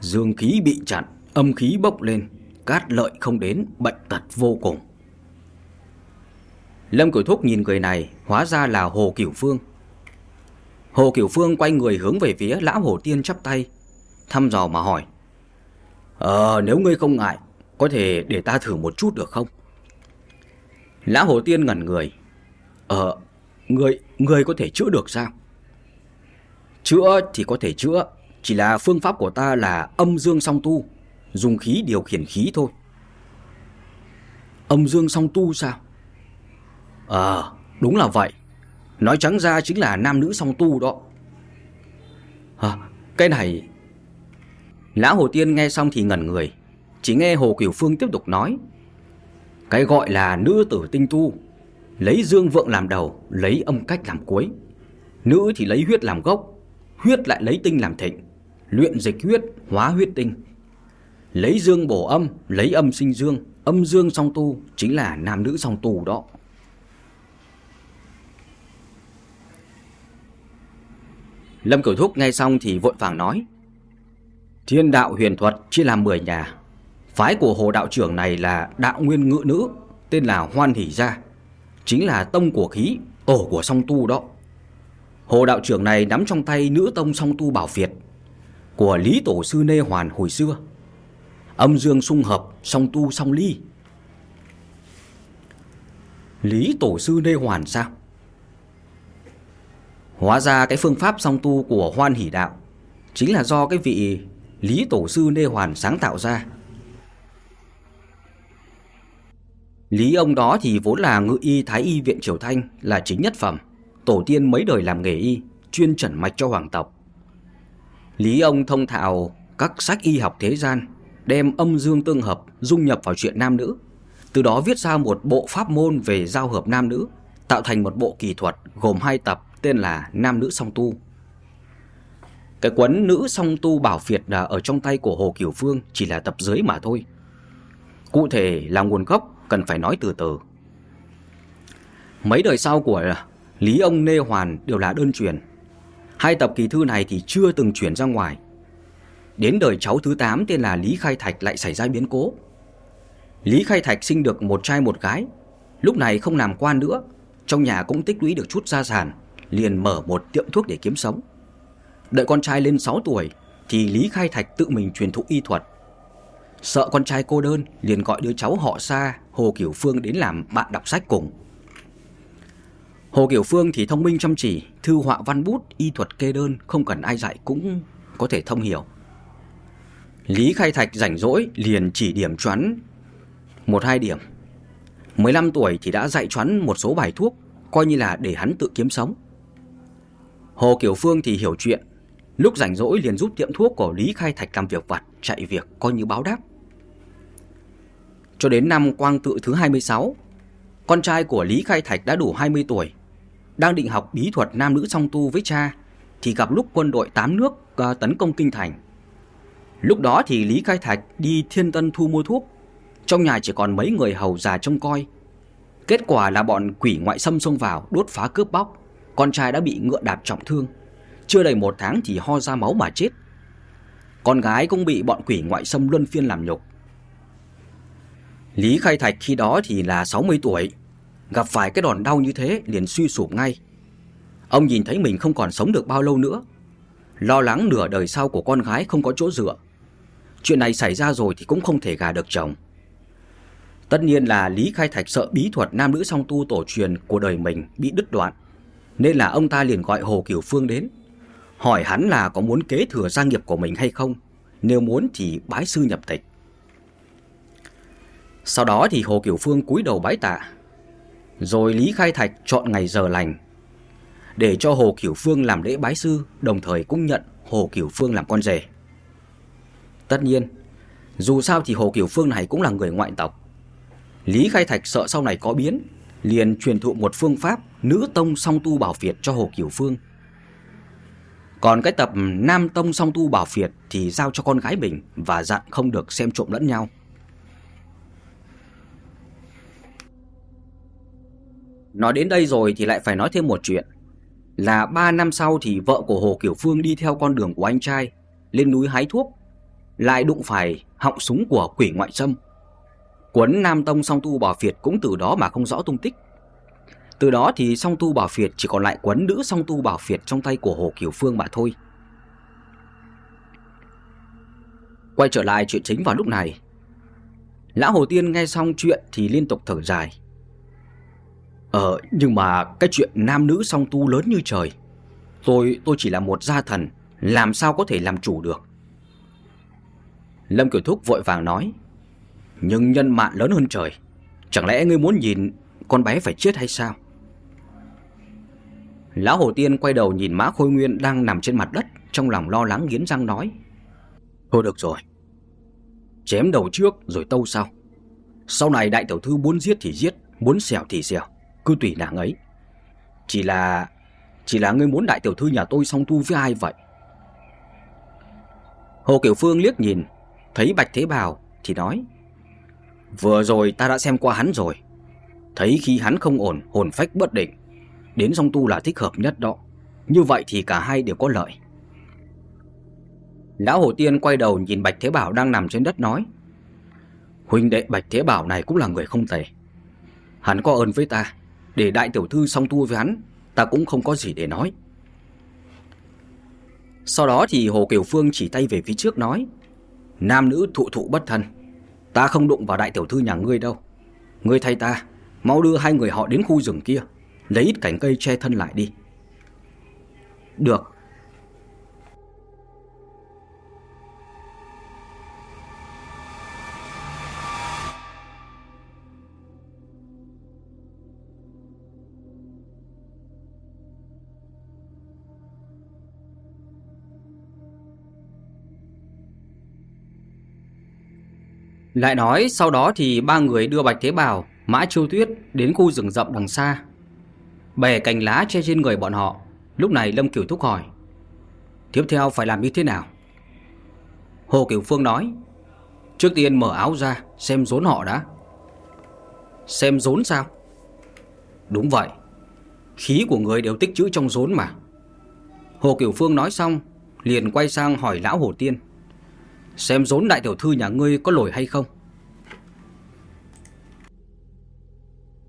Dương khí bị chặn Âm khí bốc lên Cát lợi không đến Bệnh tật vô cùng Lâm Cửu Thúc nhìn người này Hóa ra là Hồ Cửu Phương Hồ Cửu Phương quay người hướng về phía Lão Hồ Tiên chắp tay Thăm dò mà hỏi Ờ nếu ngươi không ngại có thể để ta thử một chút được không? Lão Hồ Tiên ngẩn người. Ờ, người, người có thể chữa được sao? Chữa thì có thể chữa, chỉ là phương pháp của ta là âm dương song tu, dùng khí điều khiển khí thôi. Âm dương song tu sao? Ờ, đúng là vậy. Nói trắng ra chính là nam nữ song tu đó. À, cái này... Lão Hồ Tiên nghe xong thì ngẩn người. Chỉ nghe Hồ Kiều Phương tiếp tục nói Cái gọi là nữ tử tinh tu Lấy dương vượng làm đầu Lấy âm cách làm cuối Nữ thì lấy huyết làm gốc Huyết lại lấy tinh làm thịnh Luyện dịch huyết, hóa huyết tinh. Lấy dương bổ âm, lấy âm sinh dương. Âm dương song tu Chính là nam nữ song tu đó. Lâm Cửu Thúc nghe xong thì vội vàng nói Thiên đạo huyền thuật chia làm 10 nhà. Phái của hồ đạo trưởng này là đạo nguyên ngự nữ Tên là Hoan hỉ Gia Chính là tông của khí Tổ của song tu đó. Hồ đạo trưởng này nắm trong tay nữ tông song tu bảo Việt của Lý Tổ sư Nê Hoàn hồi xưa. Âm dương sung hợp, song tu song ly. Lý Tổ sư Nê Hoàn sao? Hóa ra cái phương pháp song tu của Hoan Hỷ Đạo chính là do cái vị Lý Tổ sư Nê Hoàn sáng tạo ra. Lý ông đó thì vốn là ngự y Thái y viện Triều Thanh là chính nhất phẩm, tổ tiên mấy đời làm nghề y, chuyên chẩn mạch cho hoàng tộc. Lý ông thông thạo các sách y học thế gian, đem âm dương tương hợp dung nhập vào chuyện nam nữ, từ đó viết ra một bộ pháp môn về giao hợp nam nữ, tạo thành một bộ kỳ thuật gồm hai tập tên là Nam nữ song tu. Cái cuốn nữ song tu bảo Việt là ở trong tay của Hồ Kiều Phương chỉ là tập dưới mà thôi. Cụ thể là nguồn gốc cần phải nói từ từ. Mấy đời sau của Lý ông Nê Hoàn đều là đơn truyền. Hai tập kỳ thư này thì chưa từng chuyển ra ngoài. Đến đời cháu thứ 8 tên là Lý Khai Thạch lại xảy ra biến cố. Lý Khai Thạch sinh được một trai một gái, lúc này không làm quan nữa, trong nhà cũng tích lũy được chút gia sản, liền mở một tiệm thuốc để kiếm sống. Đợi con trai lên 6 tuổi thì Lý Khai Thạch tự mình truyền thụ y thuật. Sợ con trai cô đơn liền gọi đứa cháu họ xa Hồ Kiểu Phương đến làm bạn đọc sách cùng. Hồ Kiểu Phương thì thông minh chăm chỉ, thư họa văn bút, y thuật kê đơn không cần ai dạy cũng có thể thông hiểu. Lý Khai Thạch rảnh rỗi liền chỉ điểm choán một hai điểm. 15 tuổi thì đã dạy choán một số bài thuốc, coi như là để hắn tự kiếm sống. Hồ Kiểu Phương thì hiểu chuyện, lúc rảnh rỗi liền giúp tiệm thuốc của Lý Khai Thạch làm việc vặt, chạy việc coi như báo đáp. Cho đến năm Quang Tự thứ 26, con trai của Lý Khai Thạch đã đủ 20 tuổi, đang định học bí thuật nam nữ song tu với cha thì gặp lúc quân đội tám nước uh, tấn công kinh thành. Lúc đó thì Lý Khai Thạch đi Thiên Tân thu mua thuốc, trong nhà chỉ còn mấy người hầu già trông coi. Kết quả là bọn quỷ ngoại xâm xông vào đốt phá cướp bóc, con trai đã bị ngựa đạp trọng thương, chưa đầy một tháng thì ho ra máu mà chết. Con gái cũng bị bọn quỷ ngoại xâm luân phiên làm nhục. Lý Khai Thạch khi đó thì là 60 tuổi, gặp phải cái đòn đau như thế liền suy sụp ngay. Ông nhìn thấy mình không còn sống được bao lâu nữa, lo lắng nửa đời sau của con gái không có chỗ dựa. Chuyện này xảy ra rồi thì cũng không thể gà được chồng. Tất nhiên là Lý Khai Thạch sợ bí thuật nam nữ song tu tổ truyền của đời mình bị đứt đoạn, nên là ông ta liền gọi Hồ Kiều Phương đến, hỏi hắn là có muốn kế thừa gia nghiệp của mình hay không, nếu muốn thì bái sư nhập tịch. Sau đó thì Hồ Kiều Phương cúi đầu bái tạ, rồi Lý Khai Thạch chọn ngày giờ lành để cho Hồ Kiểu Phương làm lễ bái sư, đồng thời cũng nhận Hồ Kiểu Phương làm con rể. Tất nhiên, dù sao thì Hồ Kiểu Phương này cũng là người ngoại tộc. Lý Khai Thạch sợ sau này có biến, liền truyền thụ một phương pháp nữ tông song tu bảo Việt cho Hồ Kiểu Phương. Còn cái tập nam tông song tu bảo Việt thì giao cho con gái mình và dặn không được xem trộm lẫn nhau. Nói đến đây rồi thì lại phải nói thêm một chuyện. Là 3 năm sau thì vợ của Hồ Kiểu Phương đi theo con đường của anh trai, Lên núi hái thuốc. Lại đụng phải họng súng của quỷ ngoại xâm. Quấn Nam Tông song tu bảo Việt cũng từ đó mà không rõ tung tích. Từ đó thì song tu bảo Việt chỉ còn lại quấn nữ song tu bảo Việt trong tay của Hồ Kiểu Phương mà thôi. Quay trở lại chuyện chính vào lúc này. Lão Hồ Tiên nghe xong chuyện thì liên tục thở dài. Ờ, nhưng mà cái chuyện nam nữ song tu lớn như trời Tôi, tôi chỉ là một gia thần Làm sao có thể làm chủ được? Lâm Kiều Thúc vội vàng nói Nhưng nhân mạng lớn hơn trời Chẳng lẽ ngươi muốn nhìn con bé phải chết hay sao? Lão Hồ Tiên quay đầu nhìn Mã Khôi Nguyên đang nằm trên mặt đất Trong lòng lo lắng nghiến răng nói Thôi được rồi Chém đầu trước rồi tâu sau. Sau này đại tiểu thư muốn giết thì giết Muốn xẻo thì xẻo cứ tùy nàng ấy. Chỉ là... Chỉ là ngươi muốn đại tiểu thư nhà tôi song tu với ai vậy? Hồ kiều Phương liếc nhìn, thấy Bạch Thế Bào thì nói Vừa rồi ta đã xem qua hắn rồi. Thấy khi hắn không ổn, hồn phách bất định Đến song tu là thích hợp nhất đó. Như vậy thì cả hai đều có lợi. Lão Hồ Tiên quay đầu nhìn Bạch Thế Bảo đang nằm trên đất nói Huynh đệ Bạch Thế Bảo này cũng là người không tệ. Hắn có ơn với ta để đại tiểu thư song tu với hắn, Ta cũng không có gì để nói. Sau đó thì Hồ Kiều Phương chỉ tay về phía trước nói, Nam nữ thụ thụ bất thân, Ta không đụng vào đại tiểu thư nhà ngươi đâu. Ngươi thay ta, Mau đưa hai người họ đến khu rừng kia, Lấy ít cành cây che thân lại đi. Được. Lại nói sau đó thì ba người đưa Bạch Thế Bảo, Mã Chiêu Tuyết đến khu rừng rậm đằng xa. Bè cành lá che trên người bọn họ. Lúc này Lâm Kiều Thúc hỏi. Tiếp theo phải làm như thế nào? Hồ Kiều Phương nói. Trước tiên mở áo ra xem rốn họ đã. Xem rốn sao? Đúng vậy. Khí của người đều tích trữ trong rốn mà. Hồ Kiều Phương nói xong, liền quay sang hỏi lão Hồ Tiên. Xem rốn đại tiểu thư nhà ngươi có lồi hay không.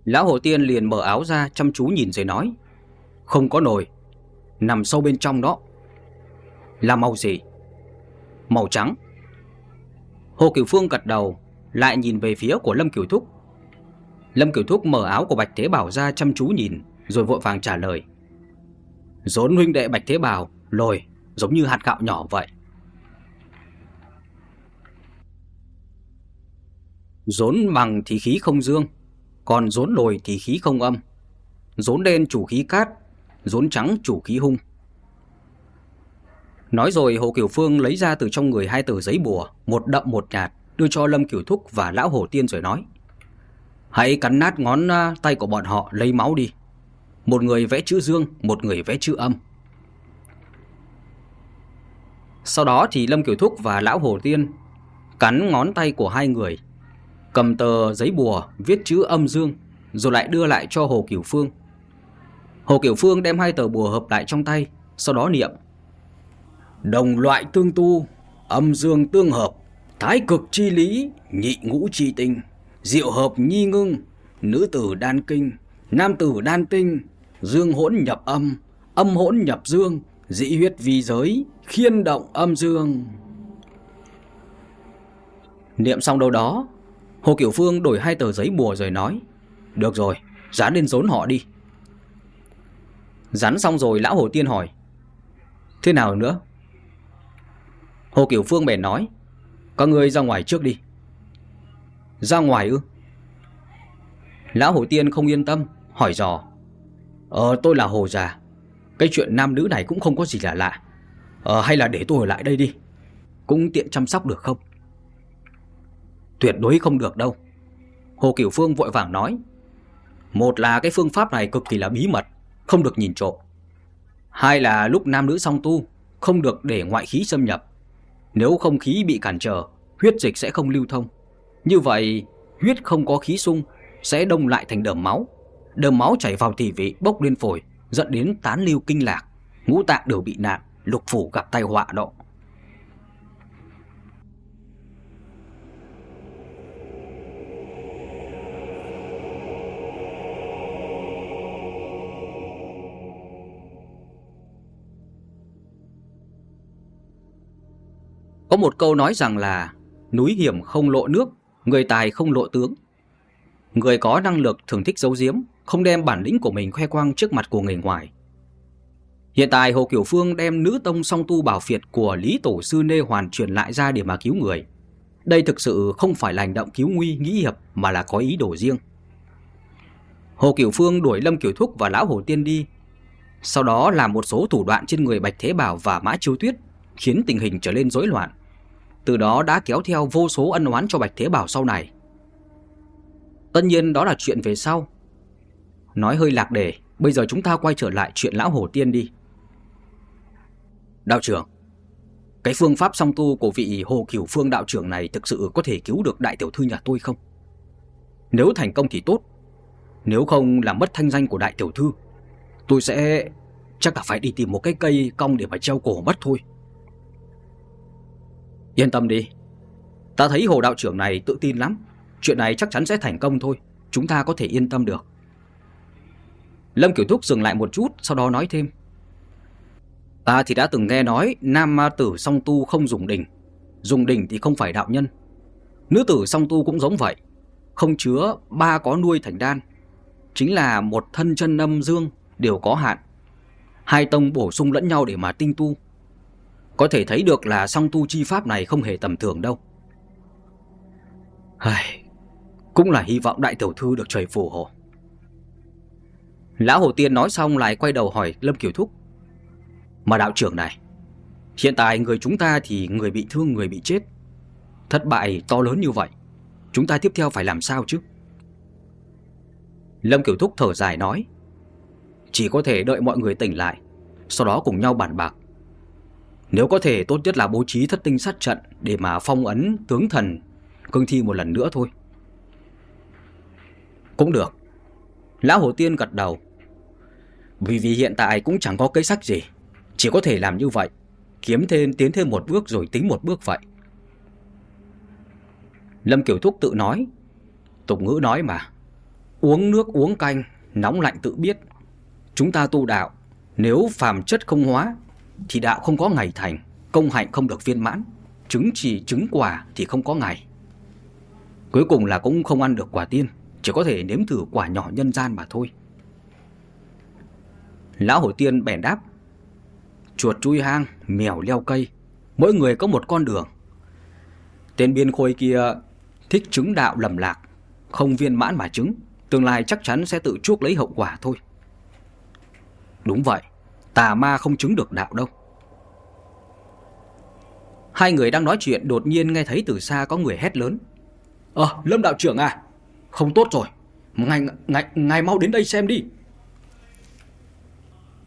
Lão Hồ Tiên liền mở áo ra, chăm chú nhìn rồi nói, Không có nồi, Nằm sâu bên trong đó. Là màu gì? Màu trắng. Hồ Kiều Phương gật đầu, Lại nhìn về phía của Lâm Kiều Thúc. Lâm Kiều Thúc mở áo của Bạch Thế Bảo ra, chăm chú nhìn, Rồi vội vàng trả lời, Rốn huynh đệ Bạch Thế Bảo, Lồi, giống như hạt gạo nhỏ vậy. Rốn bằng thì khí không dương, còn rốn lồi thì khí không âm. Rốn đen chủ khí cát, rốn trắng chủ khí hung. Nói rồi Hồ Kiều Phương lấy ra từ trong người hai tờ giấy bùa, một đậm một nhạt, đưa cho Lâm Kiều Thúc và Lão Hồ Tiên rồi nói. Hãy cắn nát ngón tay của bọn họ lấy máu đi. Một người vẽ chữ dương, một người vẽ chữ âm. Sau đó thì Lâm Kiều Thúc và Lão Hồ Tiên cắn ngón tay của hai người cầm tờ giấy bùa viết chữ âm dương rồi lại đưa lại cho Hồ kiểu Phương. Hồ kiểu Phương đem hai tờ bùa hợp lại trong tay, sau đó niệm. Đồng loại tương tu, âm dương tương hợp, thái cực chi lý, nhị ngũ chi tinh, diệu hợp nhi ngưng, nữ tử đan kinh, nam tử đan tinh, dương hỗn nhập âm, âm hỗn nhập dương, dĩ huyết vi giới, khiên động âm dương. Niệm xong đâu đó, Hồ Kiểu Phương đổi hai tờ giấy bùa rồi nói Được rồi, dán lên rốn họ đi Dán xong rồi lão Hồ Tiên hỏi Thế nào nữa? Hồ Kiểu Phương bèn nói Các người ra ngoài trước đi Ra ngoài ư? Lão Hồ Tiên không yên tâm Hỏi dò Ờ tôi là Hồ già Cái chuyện nam nữ này cũng không có gì là lạ Ờ hay là để tôi ở lại đây đi Cũng tiện chăm sóc được không? Tuyệt đối không được đâu. Hồ Kiểu Phương vội vàng nói. Một là cái phương pháp này cực kỳ là bí mật, không được nhìn trộm. Hai là lúc nam nữ song tu, không được để ngoại khí xâm nhập. Nếu không khí bị cản trở, huyết dịch sẽ không lưu thông. Như vậy, huyết không có khí sung sẽ đông lại thành đờm máu. Đờm máu chảy vào tỉ vị bốc lên phổi, dẫn đến tán lưu kinh lạc, ngũ tạng đều bị nạn, lục phủ gặp tai họa độ. Có một câu nói rằng là núi hiểm không lộ nước, người tài không lộ tướng. Người có năng lực thường thích giấu giếm, không đem bản lĩnh của mình khoe quang trước mặt của người ngoài. Hiện tại Hồ Kiểu Phương đem nữ tông song tu bảo phiệt của Lý Tổ Sư Nê Hoàn truyền lại ra để mà cứu người. Đây thực sự không phải là hành động cứu nguy nghĩ hiệp mà là có ý đồ riêng. Hồ Kiểu Phương đuổi Lâm Kiểu Thúc và Lão Hồ Tiên đi. Sau đó làm một số thủ đoạn trên người Bạch Thế Bảo và Mã Chiêu Tuyết khiến tình hình trở nên rối loạn từ đó đã kéo theo vô số ân oán cho Bạch Thế Bảo sau này. Tất nhiên đó là chuyện về sau. Nói hơi lạc đề, bây giờ chúng ta quay trở lại chuyện Lão Hổ Tiên đi. Đạo trưởng, cái phương pháp song tu của vị Hồ Kiều Phương đạo trưởng này thực sự có thể cứu được đại tiểu thư nhà tôi không? Nếu thành công thì tốt, nếu không làm mất thanh danh của đại tiểu thư, tôi sẽ chắc là phải đi tìm một cái cây cong để mà treo cổ mất thôi. Yên tâm đi. Ta thấy hồ đạo trưởng này tự tin lắm. Chuyện này chắc chắn sẽ thành công thôi. Chúng ta có thể yên tâm được. Lâm Kiểu Thúc dừng lại một chút Sau đó nói thêm. Ta thì đã từng nghe nói nam ma tử song tu không dùng đỉnh, dùng đỉnh thì không phải đạo nhân. Nữ tử song tu cũng giống vậy, không chứa ba có nuôi thành đan, chính là một thân chân âm dương đều có hạn. Hai tông bổ sung lẫn nhau để mà tinh tu. Có thể thấy được là song tu chi pháp này không hề tầm thường đâu. Hài, cũng là hy vọng đại tiểu thư được trời phù hộ. Lão Hồ Tiên nói xong lại quay đầu hỏi Lâm Kiều Thúc. Mà đạo trưởng này, hiện tại người chúng ta thì người bị thương người bị chết. Thất bại to lớn như vậy, chúng ta tiếp theo phải làm sao chứ? Lâm Kiều Thúc thở dài nói, chỉ có thể đợi mọi người tỉnh lại, sau đó cùng nhau bàn bạc. Nếu có thể tốt nhất là bố trí thất tinh sát trận để mà phong ấn tướng thần cương thi một lần nữa thôi. Cũng được. Lão Hồ Tiên gật đầu. Vì vì hiện tại cũng chẳng có cây sách gì, chỉ có thể làm như vậy, kiếm thêm tiến thêm một bước rồi tính một bước vậy. Lâm Kiều Thúc tự nói, tục ngữ nói mà, uống nước uống canh, nóng lạnh tự biết. Chúng ta tu đạo, nếu phàm chất không hóa, thì đạo không có ngày thành, công hạnh không được viên mãn, chứng chỉ chứng quả thì không có ngày. Cuối cùng là cũng không ăn được quả tiên, chỉ có thể nếm thử quả nhỏ nhân gian mà thôi. Lão hổ tiên bèn đáp, chuột chui hang, mèo leo cây, mỗi người có một con đường. Tên biên khôi kia thích chứng đạo lầm lạc, không viên mãn mà chứng, tương lai chắc chắn sẽ tự chuốc lấy hậu quả thôi. Đúng vậy, tà ma không chứng được đạo đâu. Hai người đang nói chuyện đột nhiên nghe thấy từ xa có người hét lớn. Ờ, Lâm đạo trưởng à, không tốt rồi, ngài, ngài, ngài mau đến đây xem đi.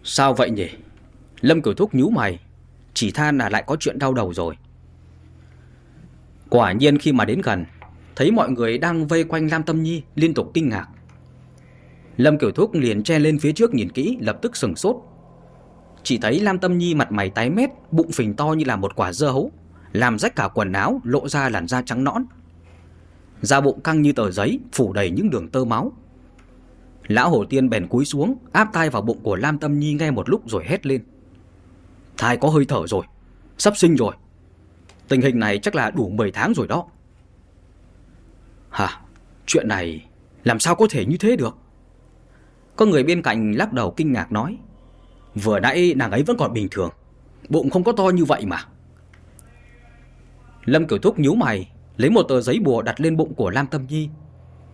Sao vậy nhỉ? Lâm Cửu Thúc nhíu mày, chỉ than là lại có chuyện đau đầu rồi. Quả nhiên khi mà đến gần, thấy mọi người đang vây quanh Lam Tâm Nhi liên tục kinh ngạc. Lâm Kiểu Thúc liền che lên phía trước nhìn kỹ, lập tức sừng sốt. Chỉ thấy Lam Tâm Nhi mặt mày tái mét, bụng phình to như là một quả dưa hấu, làm rách cả quần áo, lộ ra làn da trắng nõn. Da bụng căng như tờ giấy, phủ đầy những đường tơ máu. Lão hổ tiên bèn cúi xuống, áp tay vào bụng của Lam Tâm Nhi ngay một lúc rồi hét lên. Thai có hơi thở rồi, sắp sinh rồi. Tình hình này chắc là đủ 10 tháng rồi đó. Hả? Chuyện này làm sao có thể như thế được? Có người bên cạnh lắc đầu kinh ngạc nói. Vừa nãy nàng ấy vẫn còn bình thường, bụng không có to như vậy mà. Lâm Kiểu Thúc nhíu mày, lấy một tờ giấy bùa đặt lên bụng của Lam Tâm Nhi.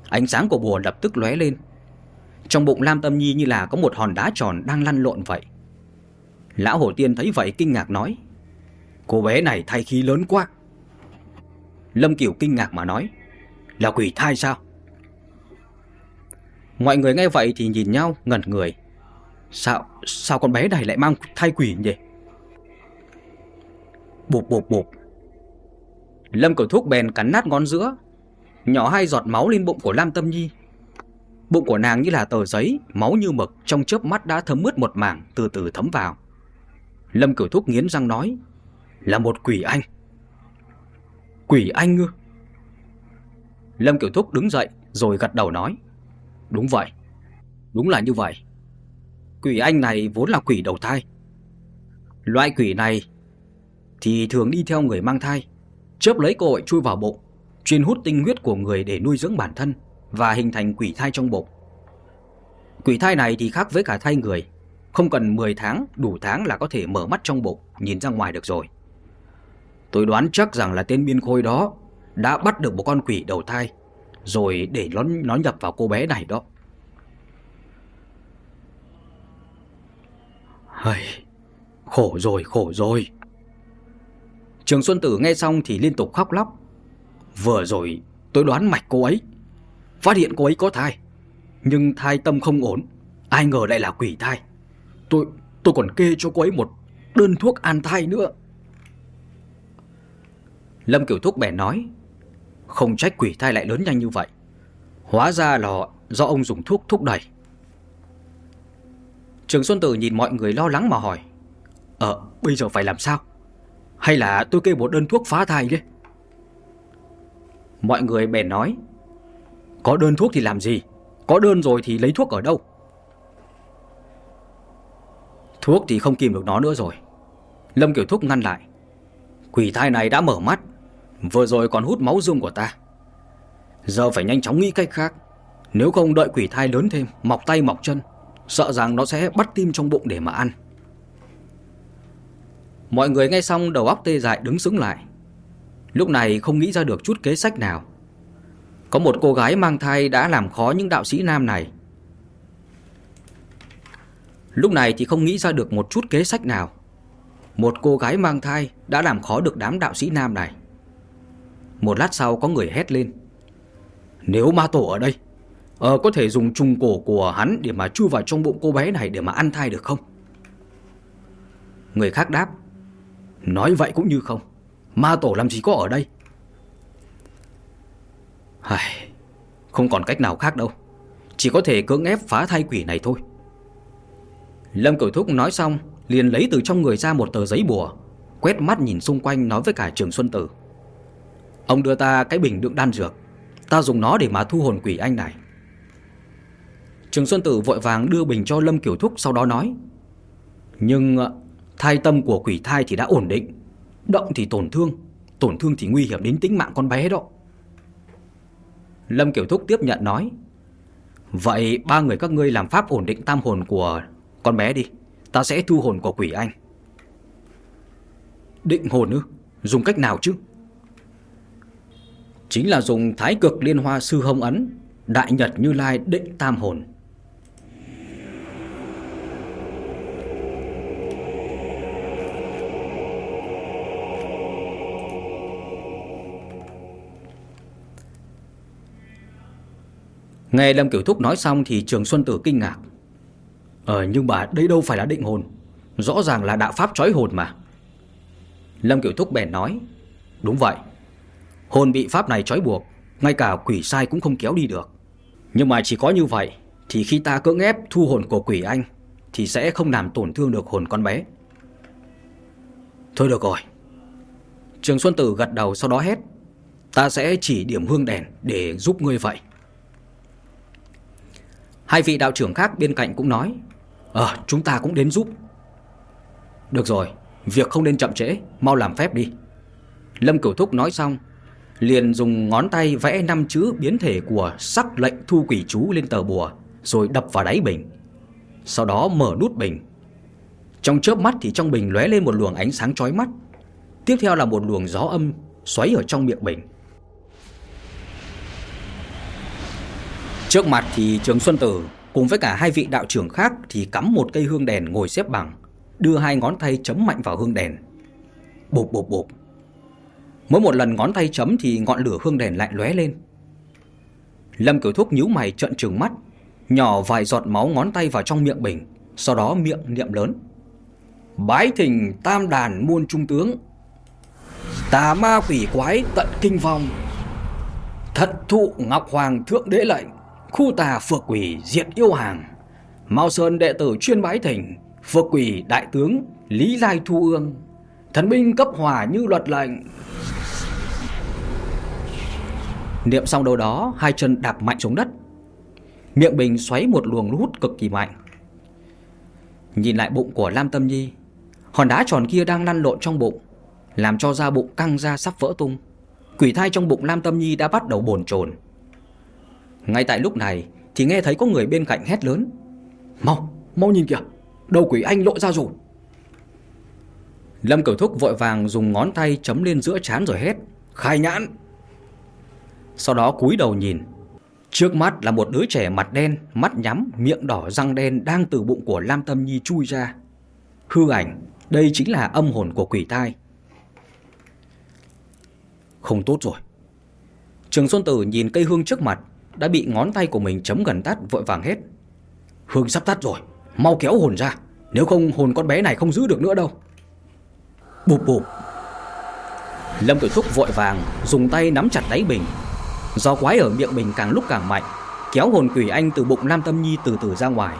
Ánh sáng của bùa lập tức lóe lên. Trong bụng Lam Tâm Nhi như là có một hòn đá tròn đang lăn lộn vậy. Lão Hổ Tiên thấy vậy kinh ngạc nói. Cô bé này thai khí lớn quá. Lâm Kiều kinh ngạc mà nói. Là quỷ thai sao? Mọi người nghe vậy thì nhìn nhau ngẩn người. Sao, sao con bé này lại mang thai quỷ nhỉ? Bụp bụp bụp. Lâm Cửu Thúc bèn cắn nát ngón giữa, nhỏ hai giọt máu lên bụng của Lam Tâm Nhi. Bụng của nàng như là tờ giấy, máu như mực, trong chớp mắt đã thấm mướt một mảng, từ từ thấm vào. Lâm Cửu Thúc nghiến răng nói, là một quỷ anh. Quỷ anh ư? Lâm Cửu Thúc đứng dậy rồi gật đầu nói, đúng vậy, đúng là như vậy. Quỷ anh này vốn là quỷ đầu thai. Loại quỷ này thì thường đi theo người mang thai, chớp lấy cơ hội chui vào bụng, chuyên hút tinh huyết của người để nuôi dưỡng bản thân và hình thành quỷ thai trong bụng. Quỷ thai này thì khác với cả thai người, không cần 10 tháng, đủ tháng là có thể mở mắt trong bụng, nhìn ra ngoài được rồi. Tôi đoán chắc rằng là tên biên khôi đó đã bắt được một con quỷ đầu thai, rồi để nó, nó nhập vào cô bé này đó. Hây, khổ rồi, khổ rồi. Trường Xuân Tử nghe xong thì liên tục khóc lóc. Vừa rồi tôi đoán mạch cô ấy, phát hiện cô ấy có thai, nhưng thai tâm không ổn, ai ngờ lại là quỷ thai. Tôi tôi còn kê cho cô ấy một đơn thuốc an thai nữa. Lâm Kiểu Thúc bèn nói, không trách quỷ thai lại lớn nhanh như vậy. Hóa ra là do ông dùng thuốc thúc đẩy. Trường Xuân Tử nhìn mọi người lo lắng mà hỏi, Ờ, bây giờ phải làm sao? Hay là tôi kê một đơn thuốc phá thai đi Mọi người bèn nói Có đơn thuốc thì làm gì? Có đơn rồi thì lấy thuốc ở đâu? Thuốc thì không kìm được nó nữa rồi. Lâm Kiểu Thúc ngăn lại Quỷ thai này đã mở mắt Vừa rồi còn hút máu dung của ta. Giờ phải nhanh chóng nghĩ cách khác. Nếu không đợi quỷ thai lớn thêm Mọc tay mọc chân Sợ rằng nó sẽ bắt tim trong bụng để mà ăn. Mọi người nghe xong đầu óc tê dại đứng sững lại. Lúc này không nghĩ ra được chút kế sách nào. Có một cô gái mang thai đã làm khó những đạo sĩ nam này. Lúc này thì không nghĩ ra được một chút kế sách nào. Một cô gái mang thai đã làm khó được đám đạo sĩ nam này. Một lát sau có người hét lên. Nếu ma tổ ở đây Ờ có thể dùng trùng cổ của hắn để mà chui vào trong bụng cô bé này để mà ăn thai được không? Người khác đáp Nói vậy cũng như không. Ma tổ làm gì có ở đây? Hài, Không còn cách nào khác đâu. Chỉ có thể cưỡng ép phá thai quỷ này thôi. Lâm Cửu Thúc nói xong Liền lấy từ trong người ra một tờ giấy bùa Quét mắt nhìn xung quanh nói với cả trường Xuân Tử. Ông đưa ta cái bình đựng đan dược Ta dùng nó để mà thu hồn quỷ anh này. Trường Xuân Tử vội vàng đưa bình cho Lâm Kiểu Thúc, sau đó nói, Nhưng ờ, thai tâm của quỷ thai thì đã ổn định, Động thì tổn thương Tổn thương thì nguy hiểm đến tính mạng con bé đó. Lâm Kiểu Thúc tiếp nhận nói, Vậy ba người các ngươi làm pháp ổn định tam hồn của con bé đi, Ta sẽ thu hồn của quỷ anh. Định hồn ư? Dùng cách nào chứ? Chính là dùng thái cực liên hoa sư hông ấn, Đại nhật như lai định tam hồn. Nghe Lâm Kiểu Thúc nói xong thì Trường Xuân Tử kinh ngạc. Ờ nhưng mà đây đâu phải là định hồn. Rõ ràng là đạo pháp trói hồn mà. Lâm Kiểu Thúc bèn nói, Đúng vậy. Hồn bị pháp này trói buộc, Ngay cả quỷ sai cũng không kéo đi được. Nhưng mà chỉ có như vậy Thì khi ta cưỡng ép thu hồn của quỷ anh Thì sẽ không làm tổn thương được hồn con bé. Thôi được rồi. Trường Xuân Tử gật đầu sau đó hét, Ta sẽ chỉ điểm hương đèn để giúp ngươi vậy. Hai vị đạo trưởng khác bên cạnh cũng nói Ờ chúng ta cũng đến giúp. Được rồi, Việc không nên chậm trễ, Mau làm phép đi. Lâm Cửu Thúc nói xong, Liền dùng ngón tay vẽ năm chữ biến thể của sắc lệnh thu quỷ chú lên tờ bùa, Rồi đập vào đáy bình. Sau đó mở nút bình. Trong chớp mắt thì trong bình lóe lên một luồng ánh sáng chói mắt. Tiếp theo là một luồng gió âm xoáy ở trong miệng bình. Trước mặt thì Trường Xuân Tử cùng với cả hai vị đạo trưởng khác thì cắm một cây hương đèn ngồi xếp bằng, đưa hai ngón tay chấm mạnh vào hương đèn. Bụp bụp bụp. Mỗi một lần ngón tay chấm thì ngọn lửa hương đèn lại lóe lên. Lâm Cửu Thúc nhíu mày trợn trừng mắt, nhỏ vài giọt máu ngón tay vào trong miệng bình, sau đó miệng niệm lớn. Bái thỉnh tam đàn muôn trung tướng, tà ma quỷ quái tận kinh vong, thật thụ ngọc hoàng thượng đế lệnh, Khu tà phược quỷ diệt yêu hàng. Mao Sơn đệ tử chuyên bái thỉnh Phược quỷ đại tướng Lý Lai Thu Ương. Thần binh cấp hỏa như luật lệnh. Niệm xong đâu đó, Hai chân đạp mạnh xuống đất. Miệng bình xoáy một luồng hút cực kỳ mạnh. Nhìn lại bụng của Lam Tâm Nhi, Hòn đá tròn kia đang lăn lộn trong bụng, Làm cho da bụng căng ra sắp vỡ tung. Quỷ thai trong bụng Lam Tâm Nhi đã bắt đầu bồn chồn ngay tại lúc này thì nghe thấy có người bên cạnh hét lớn. Mau, mau nhìn kìa Đầu quỷ anh lộ ra rồi. Lâm Cửu Thúc vội vàng dùng ngón tay chấm lên giữa chán rồi hét Khai nhãn! Sau đó cúi đầu nhìn. Trước mắt là một đứa trẻ mặt đen Mắt nhắm, miệng đỏ, răng đen Đang từ bụng của Lam Tâm Nhi chui ra. Hư ảnh Đây chính là âm hồn của quỷ thai Không tốt rồi. Trường Xuân Tử nhìn cây hương trước mặt đã bị ngón tay của mình chấm gần tắt vội vàng hết. Hương sắp tắt rồi, mau kéo hồn ra, nếu không hồn con bé này không giữ được nữa đâu. Bụp bụp. Lâm Tử Thúc vội vàng dùng tay nắm chặt đáy bình. Do quái ở miệng bình càng lúc càng mạnh, kéo hồn quỷ anh từ bụng nam Tâm Nhi từ từ ra ngoài.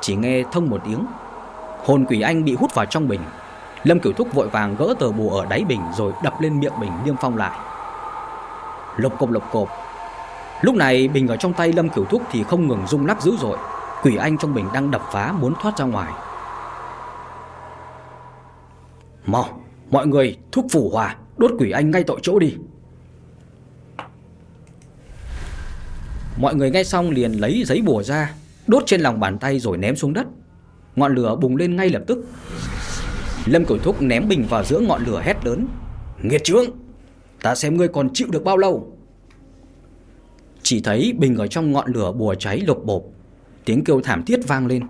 Chỉ nghe thông một tiếng, hồn quỷ anh bị hút vào trong bình. Lâm Cửu Thúc vội vàng gỡ tờ bùa ở đáy bình rồi đập lên miệng bình niêm phong lại. Lộc cộp lộc cộp, Lúc này bình ở trong tay Lâm Kiểu Thúc thì không ngừng rung lắc dữ dội Quỷ anh trong bình đang đập phá muốn thoát ra ngoài Mau, mọi người thúc phủ hòa, đốt quỷ anh ngay tội chỗ đi. Mọi người nghe xong liền lấy giấy bùa ra, đốt trên lòng bàn tay rồi ném xuống đất. Ngọn lửa bùng lên ngay lập tức. Lâm Cửu Thúc ném bình vào giữa ngọn lửa hét lớn. Nghiệt trướng, ta xem ngươi còn chịu được bao lâu. Chỉ thấy bình ở trong ngọn lửa bùa cháy lục bộp, tiếng kêu thảm thiết vang lên.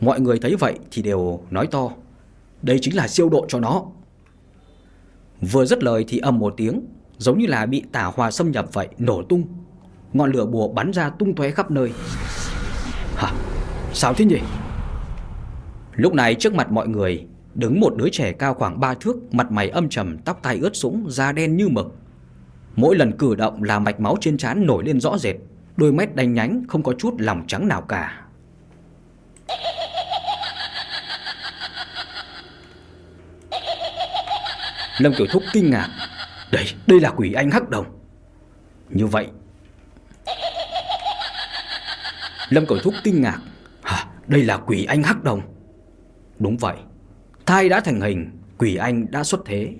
Mọi người thấy vậy thì đều nói to. Đây chính là siêu độ cho nó. Vừa dứt lời thì ầm một tiếng, giống như là bị tả hòa xâm nhập vậy, nổ tung. Ngọn lửa bùa bắn ra tung tóe khắp nơi. Hả? Sao thế nhỉ? Lúc này trước mặt mọi người Đứng một đứa trẻ cao khoảng 3 thước Mặt mày âm trầm, tóc tai ướt sũng Da đen như mực Mỗi lần cử động là mạch máu trên trán nổi lên rõ rệt. Đôi mắt đanh nhánh Không có chút lòng trắng nào cả. Lâm Kiểu Thúc kinh ngạc. Đây, đây là quỷ anh hắc đồng. Như vậy. Lâm Kiểu Thúc kinh ngạc. Hả, đây là quỷ anh hắc đồng. Đúng vậy. Thai đã thành hình Quỷ anh đã xuất thế.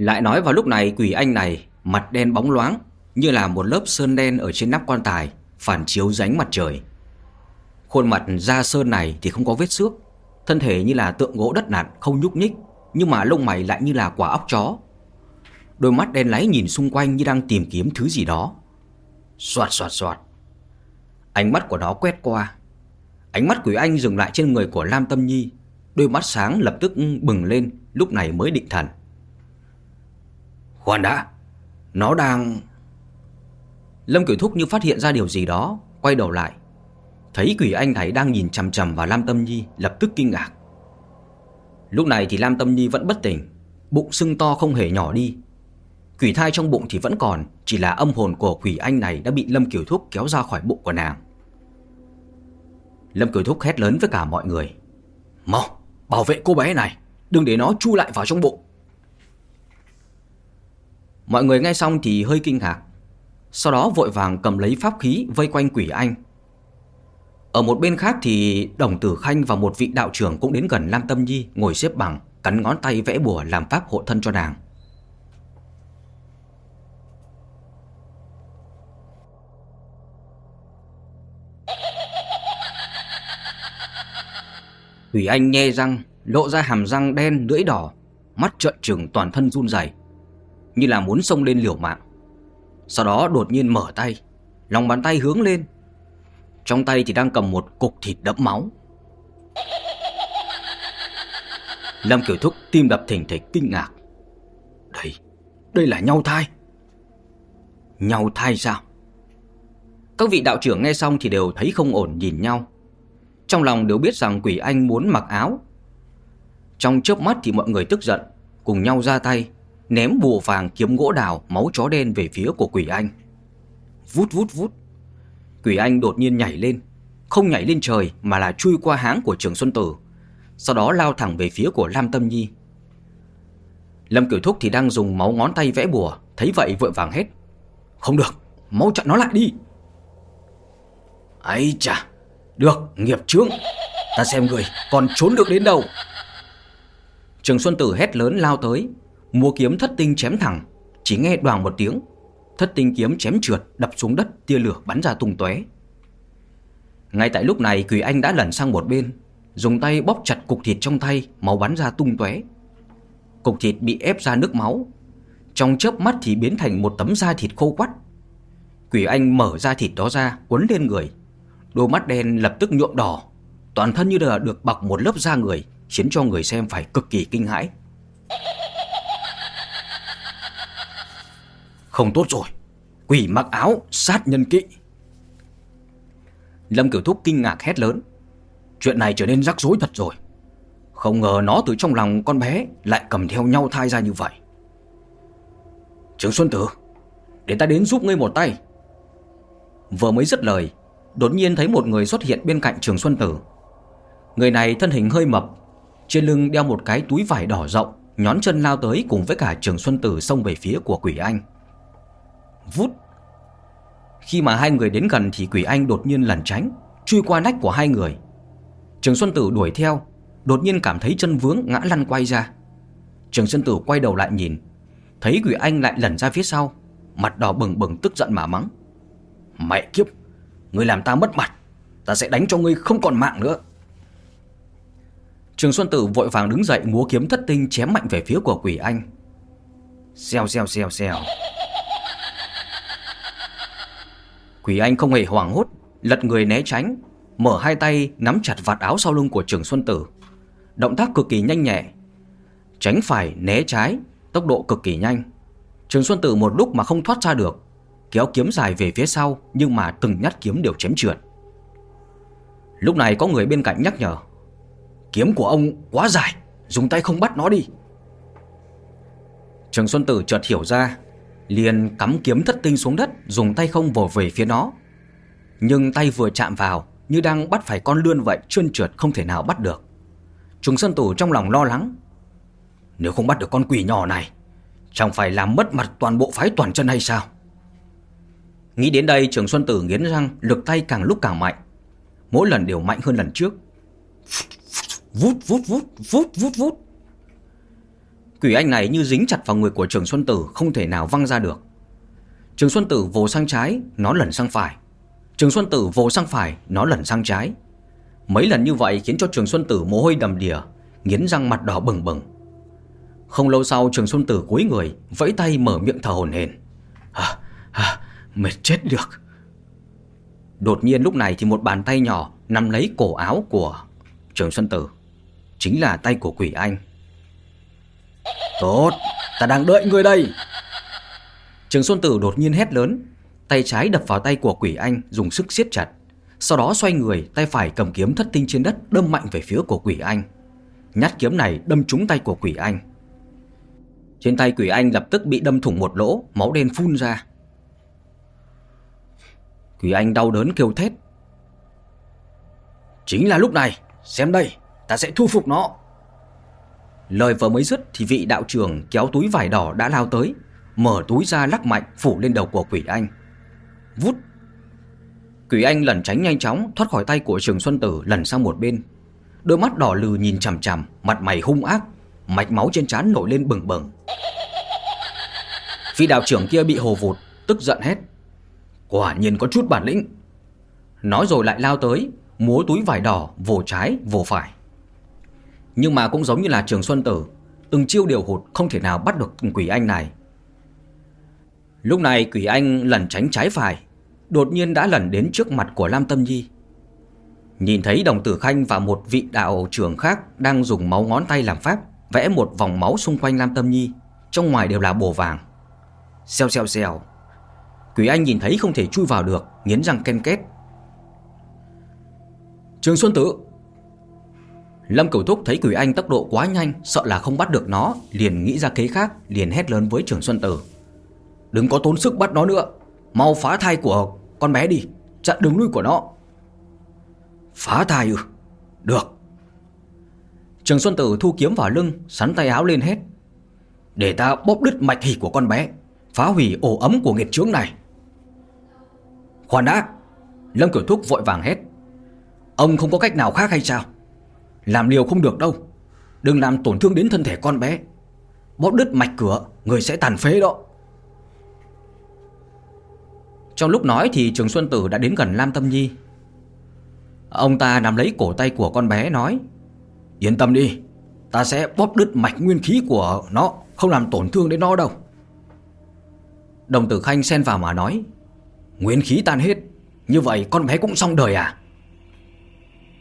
Lại nói vào lúc này quỷ anh này mặt đen bóng loáng như là một lớp sơn đen ở trên nắp quan tài phản chiếu ránh mặt trời. Khuôn mặt da sơn này thì không có vết xước, thân thể như là tượng gỗ đất nặn không nhúc nhích, nhưng mà lông mày lại như là quả óc chó. Đôi mắt đen láy nhìn xung quanh như đang tìm kiếm thứ gì đó. Xoạt xoạt xoạt. Ánh mắt của nó quét qua. Ánh mắt quỷ anh dừng lại trên người của Lam Tâm Nhi, đôi mắt sáng lập tức bừng lên, lúc này mới định thần. Khoan đã. Nó đang Lâm Kiểu Thúc như phát hiện ra điều gì đó, Quay đầu lại. Thấy quỷ anh này đang nhìn chầm chầm vào Lam Tâm Nhi, Lập tức kinh ngạc. Lúc này thì Lam Tâm Nhi vẫn bất tỉnh, Bụng sưng to không hề nhỏ đi. Quỷ thai trong bụng thì vẫn còn, Chỉ là âm hồn của quỷ anh này Đã bị Lâm Kiểu Thúc kéo ra khỏi bụng của nàng. Lâm Kiểu Thúc hét lớn với cả mọi người. Mau, bảo vệ cô bé này, Đừng để nó chui lại vào trong bụng. Mọi người nghe xong thì hơi kinh ngạc. Sau đó vội vàng cầm lấy pháp khí vây quanh quỷ anh. Ở một bên khác thì Đồng Tử Khanh và một vị đạo trưởng cũng đến gần Lam Tâm Nhi Ngồi xếp bằng Cắn ngón tay vẽ bùa làm pháp hộ thân cho nàng. Quỷ Anh nhe răng, lộ ra hàm răng đen lưỡi đỏ, mắt trợn trừng toàn thân run rẩy như là muốn xông lên liều mạng. Sau đó đột nhiên mở tay, lòng bàn tay hướng lên. Trong tay thì đang cầm một cục thịt đẫm máu. Lâm Kiều Thúc tim đập thình thịch kinh ngạc. Đây, đây là nhau thai. Nhau thai sao? Các vị đạo trưởng nghe xong thì đều thấy không ổn nhìn nhau. Trong lòng đều biết rằng quỷ anh muốn mặc áo. Trong chớp mắt thì mọi người tức giận, cùng nhau ra tay ném bùa vàng kiếm gỗ đào máu chó đen về phía của quỷ anh. Vút vút vút. Quỷ anh đột nhiên nhảy lên, không nhảy lên trời mà là chui qua háng của Trường Xuân Tử, sau đó lao thẳng về phía của Lam Tâm Nhi. Lâm Kiểu Thúc thì đang dùng máu ngón tay vẽ bùa, thấy vậy vội vàng hết. Không được, mau chặn nó lại đi. ấy chà, được, nghiệp chướng. Ta xem người còn trốn được đến đâu. Trường Xuân Tử hét lớn lao tới, Múa kiếm thất tinh chém thẳng, Chỉ nghe đoàn một tiếng. Thất tinh kiếm chém trượt, đập xuống đất, Tia lửa bắn ra tung tóe. Ngay tại lúc này Quỷ Anh đã lẩn sang một bên, Dùng tay bóp chặt cục thịt trong tay, Máu bắn ra tung tóe. Cục thịt bị ép ra nước máu, Trong chớp mắt thì biến thành một tấm da thịt khô quắt. Quỷ Anh mở da thịt đó ra, Quấn lên người. Đôi mắt đen lập tức nhuộm đỏ, Toàn thân như là được bọc một lớp da người, Khiến cho người xem phải cực kỳ kinh hãi. Không tốt rồi. Quỷ mặc áo, sát nhân kỵ Lâm Kiểu Thúc kinh ngạc hét lớn. Chuyện này trở nên rắc rối thật rồi. Không ngờ nó từ trong lòng con bé Lại cầm theo nhau thai ra như vậy. Trường Xuân Tử, Để ta đến giúp ngươi một tay. Vừa mới dứt lời, Đột nhiên thấy một người xuất hiện bên cạnh Trường Xuân Tử. Người này thân hình hơi mập, Trên lưng đeo một cái túi vải đỏ rộng, Nhón chân lao tới cùng với cả Trường Xuân Tử xông về phía của quỷ anh. Vút. Khi mà hai người đến gần thì quỷ anh đột nhiên lẩn tránh, Chui qua nách của hai người. Trường Xuân Tử đuổi theo, Đột nhiên cảm thấy chân vướng ngã lăn quay ra. Trường Xuân Tử quay đầu lại nhìn, Thấy quỷ anh lại lẩn ra phía sau, Mặt đỏ bừng bừng tức giận mà mắng. Mẹ kiếp Ngươi làm ta mất mặt, Ta sẽ đánh cho ngươi không còn mạng nữa. Trường Xuân Tử vội vàng đứng dậy múa kiếm thất tinh chém mạnh về phía của quỷ anh. Xèo xèo xèo xèo. Quỷ anh không hề hoảng hốt, Lật người né tránh, Mở hai tay nắm chặt vạt áo sau lưng của Trường Xuân Tử. Động tác cực kỳ nhanh nhẹ, Tránh phải né trái, Tốc độ cực kỳ nhanh. Trường Xuân Tử một lúc mà không thoát ra được, Kéo kiếm dài về phía sau Nhưng mà từng nhát kiếm đều chém trượt. Lúc này có người bên cạnh nhắc nhở, Kiếm của ông quá dài, Dùng tay không bắt nó đi. Trường Xuân Tử chợt hiểu ra Liền cắm kiếm thất tinh xuống đất, Dùng tay không vồ về phía nó. Nhưng tay vừa chạm vào, Như đang bắt phải con lươn vậy Trơn trượt không thể nào bắt được. Trường Xuân Tử trong lòng lo lắng. Nếu không bắt được con quỷ nhỏ này, Chẳng phải làm mất mặt toàn bộ phái toàn chân hay sao? Nghĩ đến đây, Trường Xuân Tử nghiến răng, Lực tay càng lúc càng mạnh. Mỗi lần đều mạnh hơn lần trước. Vút vút vút vút vút vút. Quỷ anh này như dính chặt vào người của Trường Xuân Tử Không thể nào văng ra được. Trường Xuân Tử vồ sang trái Nó lẩn sang phải. Trường Xuân Tử vồ sang phải Nó lẩn sang trái. Mấy lần như vậy khiến cho Trường Xuân Tử mồ hôi đầm đìa Nghiến răng mặt đỏ bừng bừng. Không lâu sau Trường Xuân Tử cúi người Vẫy tay mở miệng thở hổn hển. À, à, Mệt chết được. Đột nhiên lúc này thì một bàn tay nhỏ Nắm lấy cổ áo của Trường Xuân Tử. Chính là tay của quỷ anh. Tốt, Ta đang đợi người đây. Trường Xuân Tử đột nhiên hét lớn, Tay trái đập vào tay của quỷ anh, Dùng sức siết chặt. Sau đó xoay người, tay phải cầm kiếm thất tinh trên đất, Đâm mạnh về phía của quỷ anh. Nhát kiếm này đâm trúng tay của quỷ anh. Trên tay quỷ anh lập tức bị đâm thủng một lỗ, Máu đen phun ra. Quỷ anh đau đớn kêu thét. Chính là lúc này, Xem đây, ta sẽ thu phục nó. Lời vừa mới dứt thì vị đạo trưởng kéo túi vải đỏ đã lao tới, Mở túi ra lắc mạnh phủ lên đầu của quỷ anh. Vút. Quỷ anh lẩn tránh nhanh chóng, thoát khỏi tay của trường Xuân Tử lần sang một bên. Đôi mắt đỏ lừ nhìn chằm chằm, Mặt mày hung ác, Mạch máu trên trán nổi lên bừng bừng. Vị đạo trưởng kia bị hồ vụt, Tức giận hét. Quả nhiên có chút bản lĩnh. Nói rồi lại lao tới, Múa túi vải đỏ, vồ trái, vồ phải. Nhưng mà cũng giống như là trường Xuân Tử, Từng chiêu điều hụt không thể nào bắt được quỷ anh này. Lúc này quỷ anh lần tránh trái phải, Đột nhiên đã lần đến trước mặt của Lam Tâm Nhi. Nhìn thấy đồng tử khanh và một vị đạo trưởng khác Đang dùng máu ngón tay làm pháp, Vẽ một vòng máu xung quanh Lam Tâm Nhi, Trong ngoài đều là bồ vàng. Xèo xèo xèo, Quỷ anh nhìn thấy không thể chui vào được, Nghiến răng ken kết Trường Xuân Tử Lâm Cửu Thúc thấy quỷ anh tốc độ quá nhanh, Sợ là không bắt được nó, Liền nghĩ ra kế khác, Liền hét lớn với Trường Xuân Tử. Đừng có tốn sức bắt nó nữa, Mau phá thai của con bé đi, Chặn đường lui của nó. Phá thai ư? Được. Trường Xuân Tử thu kiếm vào lưng, Sắn tay áo lên hết Để ta bóp đứt mạch hỉ của con bé, Phá hủy ổ ấm của nghiệt chướng này. Khoan đã. Lâm Cửu Thúc vội vàng hét. Ông không có cách nào khác hay sao? Làm liều không được đâu. Đừng làm tổn thương đến thân thể con bé. Bóp đứt mạch cửa, Người sẽ tàn phế đó. Trong lúc nói thì Trường Xuân Tử đã đến gần Lam Tâm Nhi. Ông ta nắm lấy cổ tay của con bé, nói, Yên tâm đi, Ta sẽ bóp đứt mạch nguyên khí của nó, Không làm tổn thương đến nó đâu. Đồng tử Khanh xen vào mà nói, Nguyên khí tan hết, Như vậy con bé cũng xong đời à?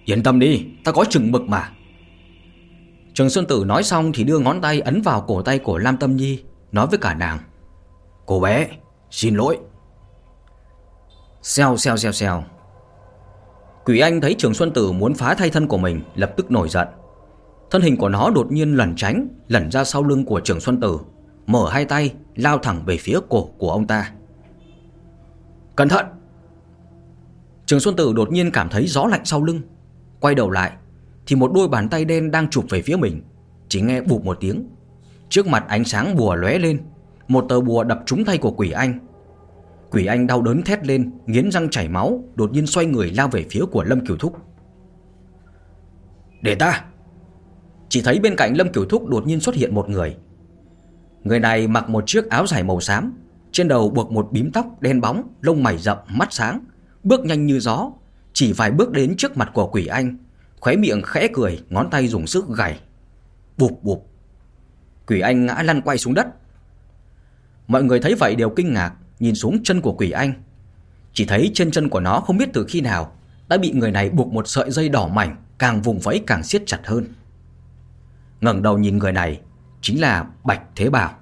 Yên tâm đi Ta có chừng mực mà Trường Xuân Tử nói xong thì đưa ngón tay ấn vào cổ tay của Lam Tâm Nhi Nói với cả nàng Cô bé xin lỗi Xèo xèo xèo xèo Quỷ Anh thấy Trường Xuân Tử muốn phá thay thân của mình lập tức nổi giận. Thân hình của nó đột nhiên lẩn tránh, lẩn ra sau lưng của Trường Xuân Tử, mở hai tay lao thẳng về phía cổ của ông ta. Cẩn thận! Trường Xuân Tử đột nhiên cảm thấy gió lạnh sau lưng, quay đầu lại thì một đôi bàn tay đen đang chụp về phía mình, chỉ nghe bụp một tiếng. Trước mặt ánh sáng bùa lóe lên, một tờ bùa đập trúng tay của Quỷ Anh. Quỷ Anh đau đớn thét lên, nghiến răng chảy máu, đột nhiên xoay người lao về phía của Lâm Kiều Thúc. Để ta! Chỉ thấy bên cạnh Lâm Kiều Thúc đột nhiên xuất hiện một người. Người này mặc một chiếc áo dài màu xám, trên đầu buộc một bím tóc đen bóng, lông mày rậm, mắt sáng, bước nhanh như gió, chỉ vài bước đến trước mặt của Quỷ Anh, khóe miệng khẽ cười, ngón tay dùng sức gảy. Bụp bụp. Quỷ Anh ngã lăn quay xuống đất. Mọi người thấy vậy đều kinh ngạc, nhìn xuống chân của Quỷ Anh. Chỉ thấy trên chân của nó không biết từ khi nào đã bị người này buộc một sợi dây đỏ mảnh, càng vùng vẫy càng siết chặt hơn. ngẩng đầu nhìn người này chính là Bạch Thế Bảo.